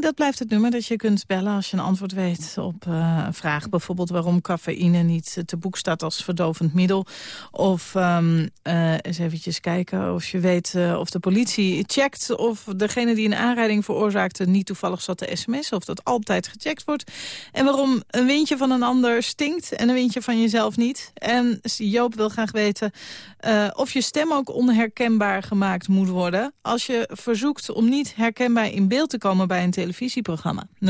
dat blijft het nummer dat je kunt bellen als je een antwoord weet op eh, een vraag. Bijvoorbeeld waarom cafeïne niet te boek staat als verdovend middel. Of um, uh, eens eventjes kijken of je weet uh, of de politie checkt... of degene die een aanrijding veroorzaakte niet toevallig zat te sms'en... of dat altijd gecheckt wordt. En waarom een windje van een ander stinkt en een windje van jezelf niet. En Joop wil graag weten of je stem ook onherkenbaar gemaakt moet worden... als je verzoekt om niet herkenbaar in beeld te komen bij een televisieprogramma. 0800-1121.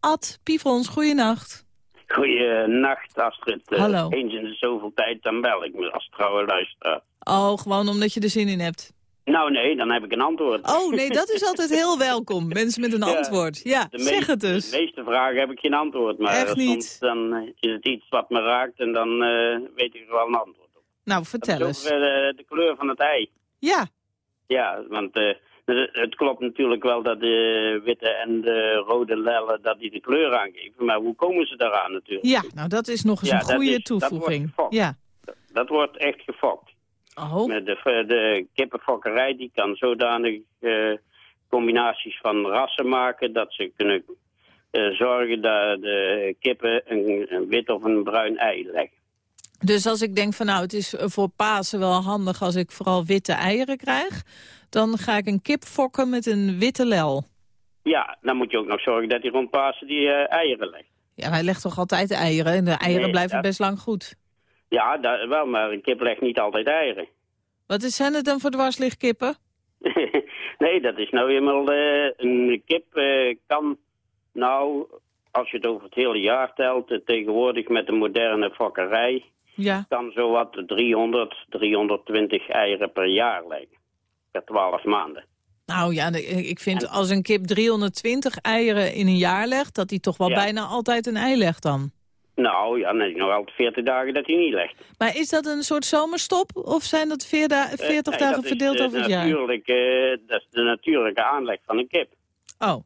Ad Piefrons, goeienacht. Goeienacht, Astrid. Uh, Hallo. Eens in de zoveel tijd, dan bel ik me als trouwe luisteraar. Oh, gewoon omdat je er zin in hebt. Nou nee, dan heb ik een antwoord. Oh nee, dat is altijd heel welkom. Mensen met een antwoord. Ja, zeg het dus. De meeste vragen heb ik geen antwoord, maar Echt niet? soms dan eh, is het iets wat me raakt en dan eh, weet ik er wel een antwoord. Nou, vertel Dat eens. over eh, de kleur van het ei. Ja, Ja, want eh, het- klopt natuurlijk wel dat de witte en de rode lellen dat die de kleur aangeven. Maar hoe komen ze daaraan natuurlijk? ja, nou dat is nog eens Ja, een dat goede is- dat toevoeging. gefokt. Ja. Dat wordt echt gefokt. Oh. Met de, de kippenfokkerij die kan zodanig eh, combinaties van rassen maken dat ze kunnen eh, zorgen dat de kippen een, een wit of een bruin ei leggen. Dus als ik denk van nou, het is voor Pasen wel handig als ik vooral witte eieren krijg... dan ga ik een kip fokken met een witte lel. Ja, dan moet je ook nog zorgen dat hij rond Pasen die eh, eieren legt. Ja, hij legt toch altijd eieren en de eieren Nee, blijven dat- best lang goed. Ja, dat, wel, maar een kip legt niet altijd eieren. Wat is, zijn het dan voor dwarslichtkippen? nee, dat is nou eenmaal... eh, een kip eh, kan nou, als je het over het hele jaar telt... eh, tegenwoordig met de moderne fokkerij... Ja. kan zowat 300, 320 eieren per jaar leggen. Per 12 maanden. Nou ja, ik vind als een kip 320 eieren in een jaar legt... dat hij toch wel Ja. bijna altijd een ei legt dan. Nou, ja, dan is nog altijd 40 dagen dat hij niet legt. Maar is dat een soort zomerstop? Of zijn dat veer da- 40 Eh, nee, dagen dat verdeeld de over het jaar? natuurlijke- dat is de natuurlijke aanleg van een kip. Oh.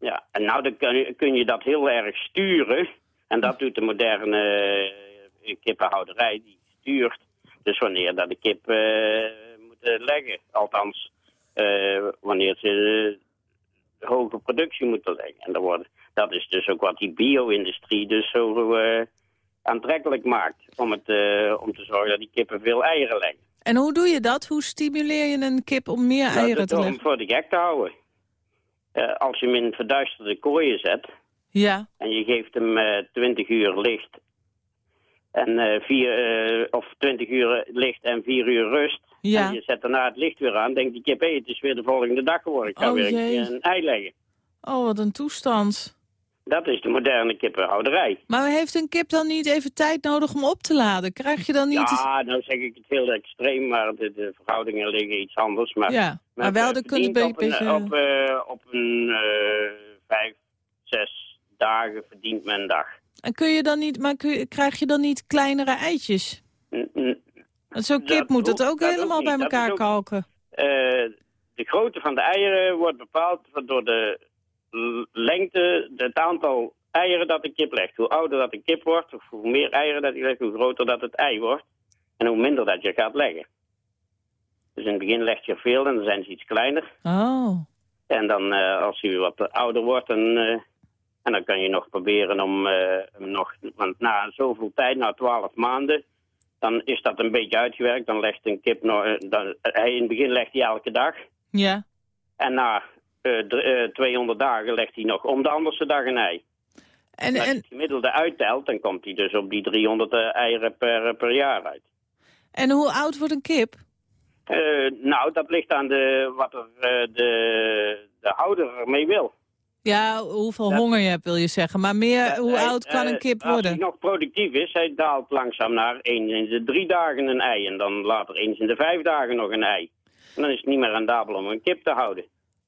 Ja, en nou dan kun je, kun je dat heel erg sturen. En dat doet de moderne eh, kippenhouderij, die stuurt. Dus wanneer dat de kip eh moet eh, leggen. Althans, eh, wanneer ze hoge productie moeten leggen. En dat, wordt, dat is dus ook wat die bio-industrie dus zo aantrekkelijk maakt. Om, het, om te zorgen dat die kippen veel eieren leggen. En hoe doe je dat? Hoe stimuleer je een kip om meer Nou, eieren te om leggen? voor de gek te houden. Als je hem in verduisterde kooien zet Ja. en je geeft hem eh 20 uur licht en eh vier, eh, of 20 uur licht en 4 uur rust. Ja. En je zet daarna het licht weer aan, denkt die kip, hé, het is weer de volgende dag geworden. Ik ga Oh, weer een, jee. een ei leggen. Oh, wat een toestand. Dat is de moderne kippenhouderij. Maar heeft een kip dan niet even tijd nodig om op te laden? Krijg je dan niet... Ja, nou zeg ik het heel extreem, maar de, de verhoudingen liggen iets anders. Maar, Ja, maar wel de op een, beetje- op, eh, op een eh, vijf, zes dagen verdient men een dag. En kun je dan niet, maar kun je- krijg je dan niet kleinere eitjes? N- Want zo'n kip moet dat ook- dat helemaal ook bij elkaar ook- kalken. Eh, de grootte van de eieren wordt bepaald door de lengte, het aantal eieren dat een kip legt. Hoe ouder dat een kip wordt, of hoe meer eieren dat hij legt, hoe groter dat het ei wordt. En hoe minder dat je gaat leggen. Dus in het begin leg je veel en dan zijn ze iets kleiner. Oh. En dan eh, als hij wat ouder wordt, dan, eh, en dan kan je nog proberen om eh, nog... Want na zoveel tijd, na twaalf maanden, dan is dat een beetje uitgewerkt. Dan legt een kip nog... eh, dan, hij, in het begin legt hij elke dag. Ja. En na eh, dr- eh, 200 dagen legt hij nog om de andere dag een ei. En, als je het gemiddelde uittelt, dan komt hij dus op die 300 eieren per, per jaar uit. en hoe oud wordt een kip? Nou, dat ligt aan de, wat er, de, de houder ermee wil. Ja, hoeveel Dat- honger je hebt wil je zeggen. Maar meer, hoe Hij- oud kan eh, een kip Als worden? hij nog productief is, hij daalt langzaam naar eens in de drie dagen een ei. En dan later eens in de vijf dagen nog een ei. En dan is het niet meer rendabel om een kip te houden.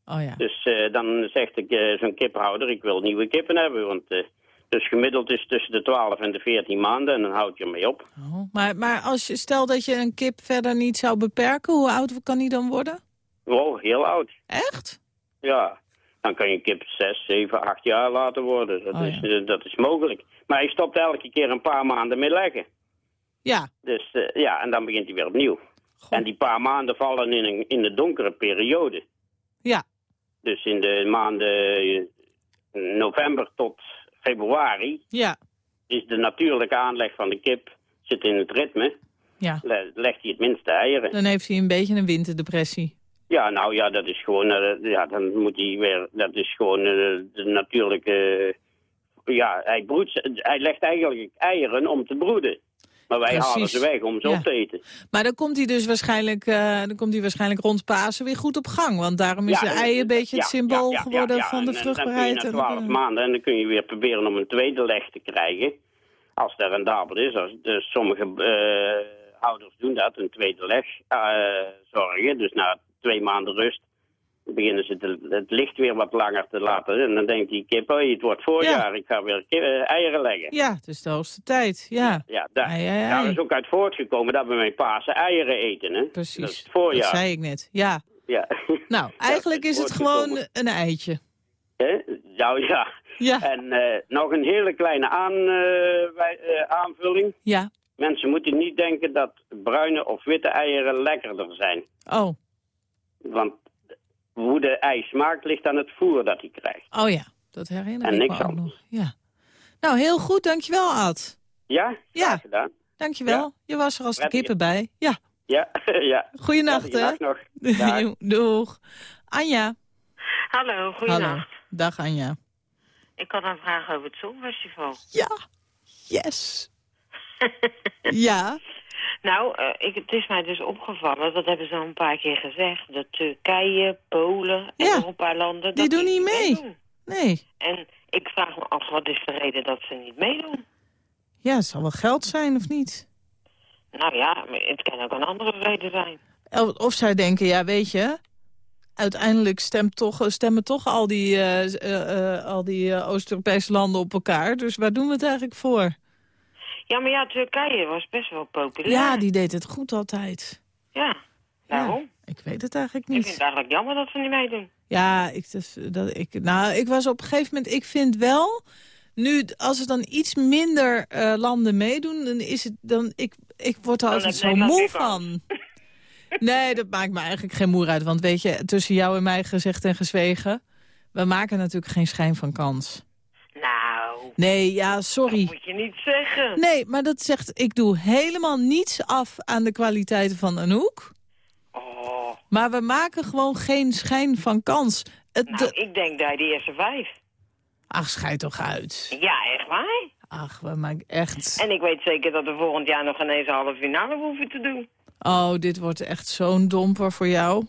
Oh ja. Dus eh, dan zegt ik, eh, zo'n kiphouder, ik wil nieuwe kippen hebben. Want dus gemiddeld is tussen de 12 en de 14 maanden en dan houd je ermee op. Oh, maar, maar als je, stel dat je een kip verder niet zou beperken, hoe oud kan die dan worden? Wow, heel oud. Echt? Ja. Dan kan je kip zes, zeven, acht jaar laten worden. Dat, Oh, is, eh, dat is mogelijk. Maar hij stopt elke keer een paar maanden mee leggen. Ja, Dus eh, ja, en dan begint hij weer opnieuw. En die paar maanden vallen in, een, in de donkere periode. ja. Dus in de maanden eh, november tot februari Ja, is de natuurlijke aanleg van de kip zit in het ritme. ja. Le- legt hij het minste eieren. Dan heeft hij een beetje een winterdepressie. Ja, nou ja, dat is gewoon, eh, ja, dan moet hij weer, dat is gewoon eh, de natuurlijke, ja, hij, broedt, hij legt eigenlijk eieren om te broeden. Maar wij Precies. halen ze weg om ze Ja. op te eten. Maar dan komt hij dus waarschijnlijk, eh, dan komt hij waarschijnlijk rond Pasen weer goed op gang. Want daarom is Ja, de ei een beetje het symbool geworden van de en- en vruchtbaarheid. Dan en- na twaalf maanden en dan kun je weer proberen om een tweede leg te krijgen. Als dat rendabel is. Als, dus sommige eh, ouders doen dat, een tweede leg eh, zorgen. Dus na twee maanden rust beginnen ze te- het licht weer wat langer te laten. En dan denkt die kip, oh, het wordt voorjaar, ik ga weer eh, eieren leggen. Ja, het is de hoogste tijd. Ja, Ja, daar, Ei, ei, ei. daar is ook uit voortgekomen dat we met Pasen eieren eten. Hè? precies. Dat is het voorjaar. Dat zei ik net. Ja. Ja. Nou, eigenlijk is het gewoon een eitje. Hè? Nou ja. Ja. En eh, nog een hele kleine aan, wij- eh, aanvulling. Ja. Mensen moeten niet denken dat bruine of witte eieren lekkerder zijn. Oh, Want hoe de ei smaakt ligt aan het voer dat hij krijgt. oh ja. Dat herinner En ik niks me ook anders. nog. Ja. Nou, heel goed. Dankjewel, Ad. Ja? Ja. Gedaan. Dankjewel. Ja. Je was er als de kippen bij. Ja. Ja, ja. Goeienacht, hè? Nog. Dag. Doeg. Anja. Hallo, goeienacht. Hallo. Dag, Anja. Ik had een vraag over het Songfestival. Ja. Yes. ja. Nou, eh, ik, het is mij dus opgevallen, dat hebben ze al een paar keer gezegd... dat Turkije, Polen en Ja. nog een paar landen... Die doen niet mee. Nee. En ik vraag me af, wat is de reden dat ze niet meedoen? Ja, het zal wel geld zijn, of niet? Nou ja, het kan ook een andere reden zijn. Of, of zij denken, ja, weet je... uiteindelijk stemt toch, stemmen toch al die, eh, al die Oost-Europese landen op elkaar. Dus waar doen we het eigenlijk voor? Ja, maar ja, Turkije was best wel populair. Ja, die deed het goed altijd. Ja, daarom. Ik weet het eigenlijk Ik vind niet. het eigenlijk jammer dat ze niet meedoen. Ja, ik, dus, dat, ik, nou, ik was op een gegeven moment... Ik vind wel, nu als er dan iets minder eh, landen meedoen... dan is het dan... Ik, ik word er Dan altijd zo moe van. Nee, dat maakt me eigenlijk geen moer uit. Want weet je, tussen jou en mij gezegd en gezwegen... we maken natuurlijk geen schijn van kans. Nee, ja, sorry. dat moet je niet zeggen. Nee, maar dat zegt, ik doe helemaal niets af aan de kwaliteiten van Anouk. Oh, Maar we maken gewoon geen schijn van kans. Het, nou, de- ik denk dat die eerste vijf. Ach, schijt toch uit. Ja, echt waar. Ach, we maken echt... En ik weet zeker dat we volgend jaar nog ineens een halve finale hoeven te doen. Oh, dit wordt echt zo'n domper voor jou.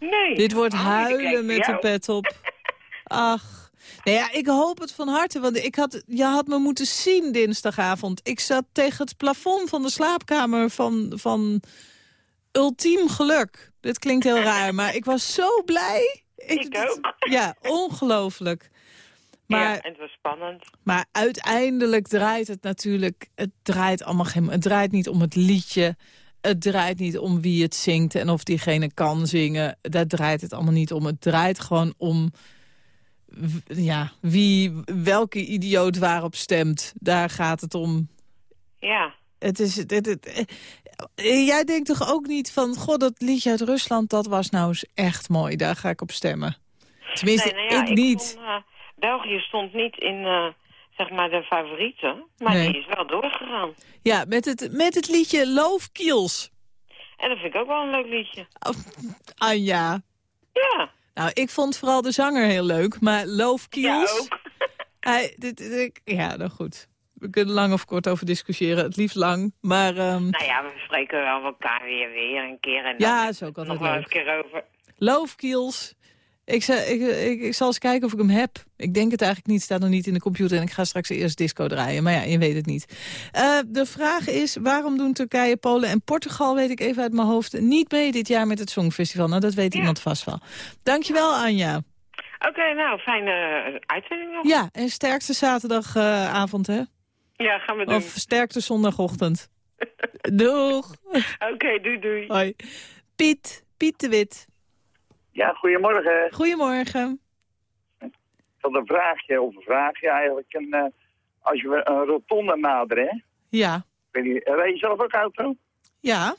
Nee. Dit wordt Oh, huilen met de pet op. Ach. Nou ja, ik hoop het van harte, want ik had, je had me moeten zien dinsdagavond. Ik zat tegen het plafond van de slaapkamer van, van ultiem geluk. Dit klinkt heel raar, maar ik was zo blij. Ik ook. Ja, ongelooflijk. Maar, Ja, en het was spannend. maar uiteindelijk draait het natuurlijk... Het draait, allemaal geen, het draait niet om het liedje. Het draait niet om wie het zingt en of diegene kan zingen. Daar draait het allemaal niet om. Het draait gewoon om ja, wie, welke idioot waarop stemt. Daar gaat het om. Ja. Het is, het, het- het- eh, jij denkt toch ook niet van... god, dat liedje uit Rusland, dat was nou eens echt mooi. Daar ga ik op stemmen. Tenminste, nee, nou ja, ik niet. eh, België stond niet in, eh, zeg maar, de favorieten. Maar Nee. die is wel doorgegaan. Ja, met het, met het liedje Love Kiels. En dat vind ik ook wel een leuk liedje. Anja. Ja. Nou, ik vond vooral de zanger heel leuk, maar Love Kiels... Ja, ook. Hij, dit, ja, nou goed. We kunnen lang of kort over discussiëren. Het liefst lang, maar... ehm, Nou ja, we spreken wel elkaar weer weer een keer. En Ja, dan is ook altijd nog wel een keer over. Love Kiels. Ik, zal- ik, ik, ik zal eens kijken of ik hem heb. Ik denk het eigenlijk niet, staat nog niet in de computer... en ik ga straks eerst disco draaien. Maar ja, je weet het niet. Eh, de vraag is, waarom doen Turkije, Polen en Portugal... weet ik even uit mijn hoofd, niet mee dit jaar met het Songfestival? Nou, dat weet iemand vast wel. Dankjewel, Anja. Oké, nou, fijne eh, uitzending nog. Ja, en sterkste zaterdagavond, hè? Ja, gaan we doen. Of sterkte zondagochtend. Doeg. Oké, doei doei. Hoi. Piet, Piet de Wit. Ja, goedemorgen. Goedemorgen. had een vraagje, of een vraagje eigenlijk. En, eh, als je een rotonde nadert, hè? Ja. Ik weet niet, rij je zelf ook auto? Ja.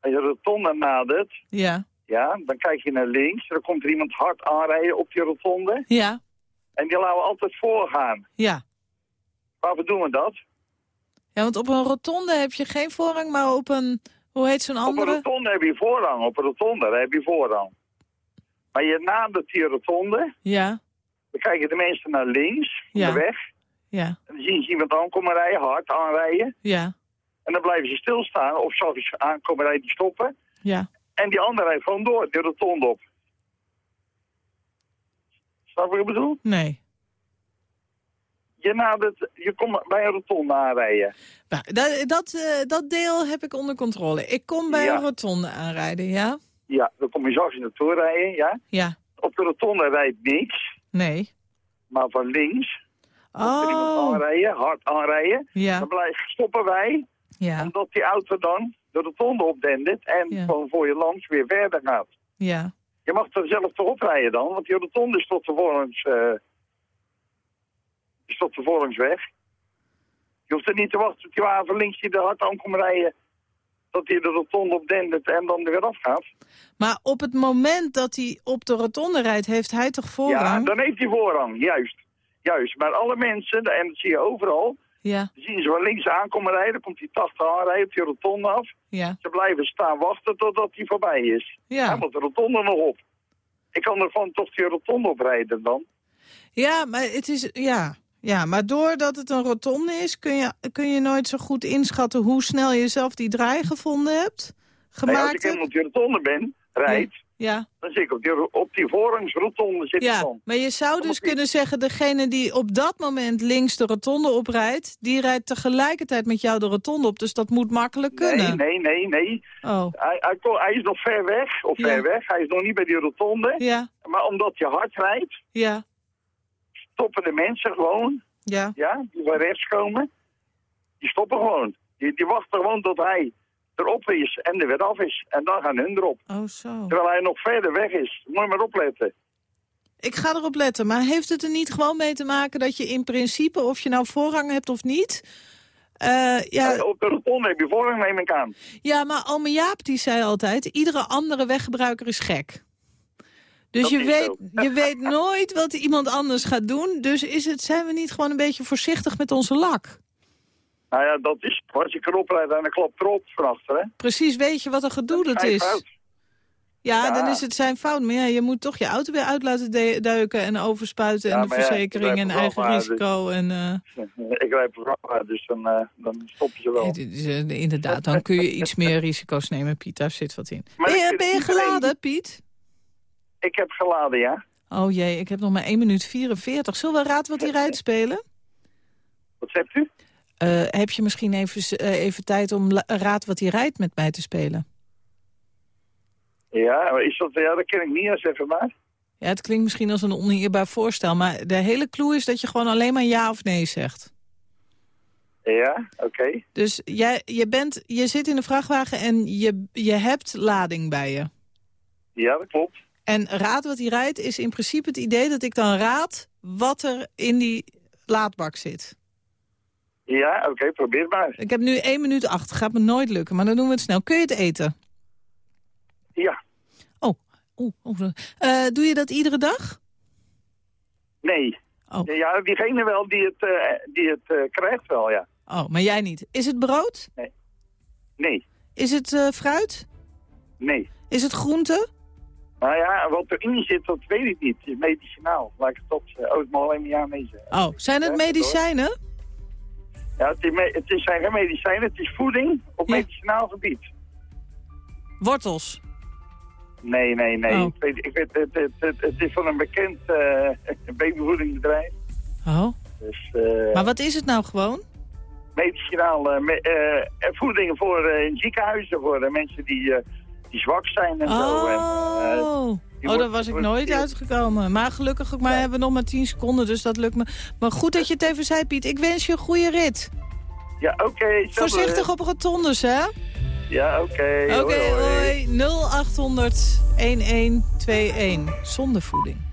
Als je een rotonde nadert, Ja. ja, dan kijk je naar links. Dan komt er iemand hard aanrijden op die rotonde. Ja. En die laten we altijd voorgaan. Ja. Waarvoor doen we dat? Ja, want op een rotonde heb je geen voorrang, maar op een... Hoe heet zo'n Op een andere? rotonde heb je voorrang. Op een rotonde heb je voorrang. Maar je nadert die rotonde. Ja. Dan kijken de mensen naar links, Ja. de weg. Ja. En dan zien ze iemand aankomen rijden, hard aanrijden. Ja. En dan blijven ze stilstaan. Of zelfs ze aankomen rijden, stoppen. Ja. En die andere rijdt gewoon door, die rotonde op. Snap je wat ik bedoel? Nee. Je, nadert, je komt bij een rotonde aanrijden. Nou, dat, dat, eh, dat deel heb ik onder controle. Ik kom bij Ja. een rotonde aanrijden, ja? Ja, dan kom je zachtjes naartoe rijden, ja. Ja. Op de rotonde rijdt niks, Nee. maar van links. Oh. aanrijden, hard aanrijden, Ja. dan blijf, stoppen wij. Ja. Omdat die auto dan de rotonde opdendert en Ja. gewoon voor je langs weer verder gaat. Ja. Je mag er zelf toch oprijden dan, want die rotonde is tot de voorlangs, eh, is tot de voorlangsweg. Je hoeft er niet te wachten tot die wagen links die er hard aan komt rijden. Dat hij de rotonde opdendert en dan er weer afgaat. Maar op het moment dat hij op de rotonde rijdt, heeft hij toch Ja, voorrang? dan heeft hij voorrang, juist. Juist, maar alle mensen, en dat zie je overal, Ja. zien ze van links aankomen rijden, komt die 80 aanrijden op die rotonde af. Ja. Ze blijven staan wachten totdat hij voorbij is. Ja. Hij moet de rotonde nog op. Ik kan ervan toch die rotonde oprijden dan. Ja, maar het is... Ja. Ja, maar doordat het een rotonde is, kun je, kun je nooit zo goed inschatten hoe snel je zelf die draai gevonden hebt. Nee, als ik Gemaakt helemaal op die rotonde ben, rijd, Ja. dan zit ik op die, op die voorrangsrotonde zit ik Ja, dan. maar je zou dus kunnen zeggen... degene die op dat moment links de rotonde oprijdt... die rijdt tegelijkertijd met jou de rotonde op. Dus dat moet makkelijk kunnen. Nee, nee, nee, nee. Oh. Hij, hij, hij is nog ver weg, of Ja. ver weg. Hij is nog niet bij die rotonde. Ja. Maar omdat je hard rijdt, Ja. Stoppen de mensen gewoon. Ja. Ja, die van rechts komen. Die stoppen gewoon. Die, die wachten gewoon tot hij erop is en er weer af is. En dan gaan hun erop. Oh, zo. Terwijl hij nog verder weg is. Moet je maar opletten. Ik ga erop letten, maar heeft het er niet gewoon mee te maken... dat je in principe, of je nou voorrang hebt of niet... eh, ja, Op de rotonde heb je voorrang, neem ik aan. ja, maar ome Jaap die zei altijd... iedere andere weggebruiker is gek. Dus je weet, zo. je weet nooit wat iemand anders gaat doen. Dus is het, zijn we niet gewoon een beetje voorzichtig met onze lak? Nou ja, dat is. Als je erop rijdt en dan klopt erop van achter, hè. Precies weet je wat een gedoe dat is. fout. Ja, Ja. dan is het zijn fout. Maar ja, je moet toch je auto weer uit laten duiken en overspuiten... Ja, en de ja, verzekering en eigen maar risico. En, eh, Ik rijd programma, dus dan, eh, dan stoppen ze wel. eh, inderdaad, dan kun je iets meer risico's nemen, Piet. Daar zit wat in. Ben je, ben je geladen, Piet? Ik heb geladen, ja. Oh jee, ik heb nog maar 1 minuut 44. Zullen we Raad wat hij rijdt spelen? Wat zegt u? Eh, heb je misschien even, eh, even tijd om Raad wat hij rijdt met mij te spelen? Ja, is dat, ja, dat ken ik niet eens even maar. Ja, het klinkt misschien als een oneerbaar voorstel... maar de hele clue is dat je gewoon alleen maar ja of nee zegt. Ja, oké. Dus jij, je, bent, je zit in de vrachtwagen en je, je hebt lading bij je. Ja, dat klopt. En raad wat hij rijdt is in principe het idee dat ik dan raad wat er in die laadbak zit. Ja, oké, probeer maar. Ik heb nu 1 minuut 8, gaat me nooit lukken, maar dan doen we het snel. Kun je het eten? Ja. Oh, oh, oh. Eh, doe je dat iedere dag? Nee. Oh. Ja, diegene wel die het, eh, die het eh, krijgt wel, ja. Oh, maar jij niet. Is het brood? Nee. Nee. Is het fruit? Nee. Is het groente? Nou ja, wat erin zit, dat weet ik niet. Het is medicinaal. Laat ik het op zeggen. Oh, ik mag alleen maar ja nee zeggen. Oh, zijn het medicijnen? Ja, het, is het is zijn geen medicijnen, het is voeding op medicinaal gebied. Wortels? Nee, nee, nee. Oh. Ik weet, ik weet, het, het, het, het is van een bekend eh babyvoedingbedrijf. Oh. Dus, eh, Maar wat is het nou gewoon? medicinaal eh, me- eh, voeding voor eh, in ziekenhuizen, voor de mensen die, eh, die zwak zijn en zo. En, eh, Oh, die oh daar was ik nooit uitgekomen. Maar gelukkig ook maar hebben we nog maar 10 seconden, dus dat lukt me. Maar goed dat je het even zei, Piet. Ik wens je een goede rit. Ja, oké. Voorzichtig op rotondes, hè? Ja, oké. Oké, hoi, hoi. hoi. 0800 1121. Zonder voeding.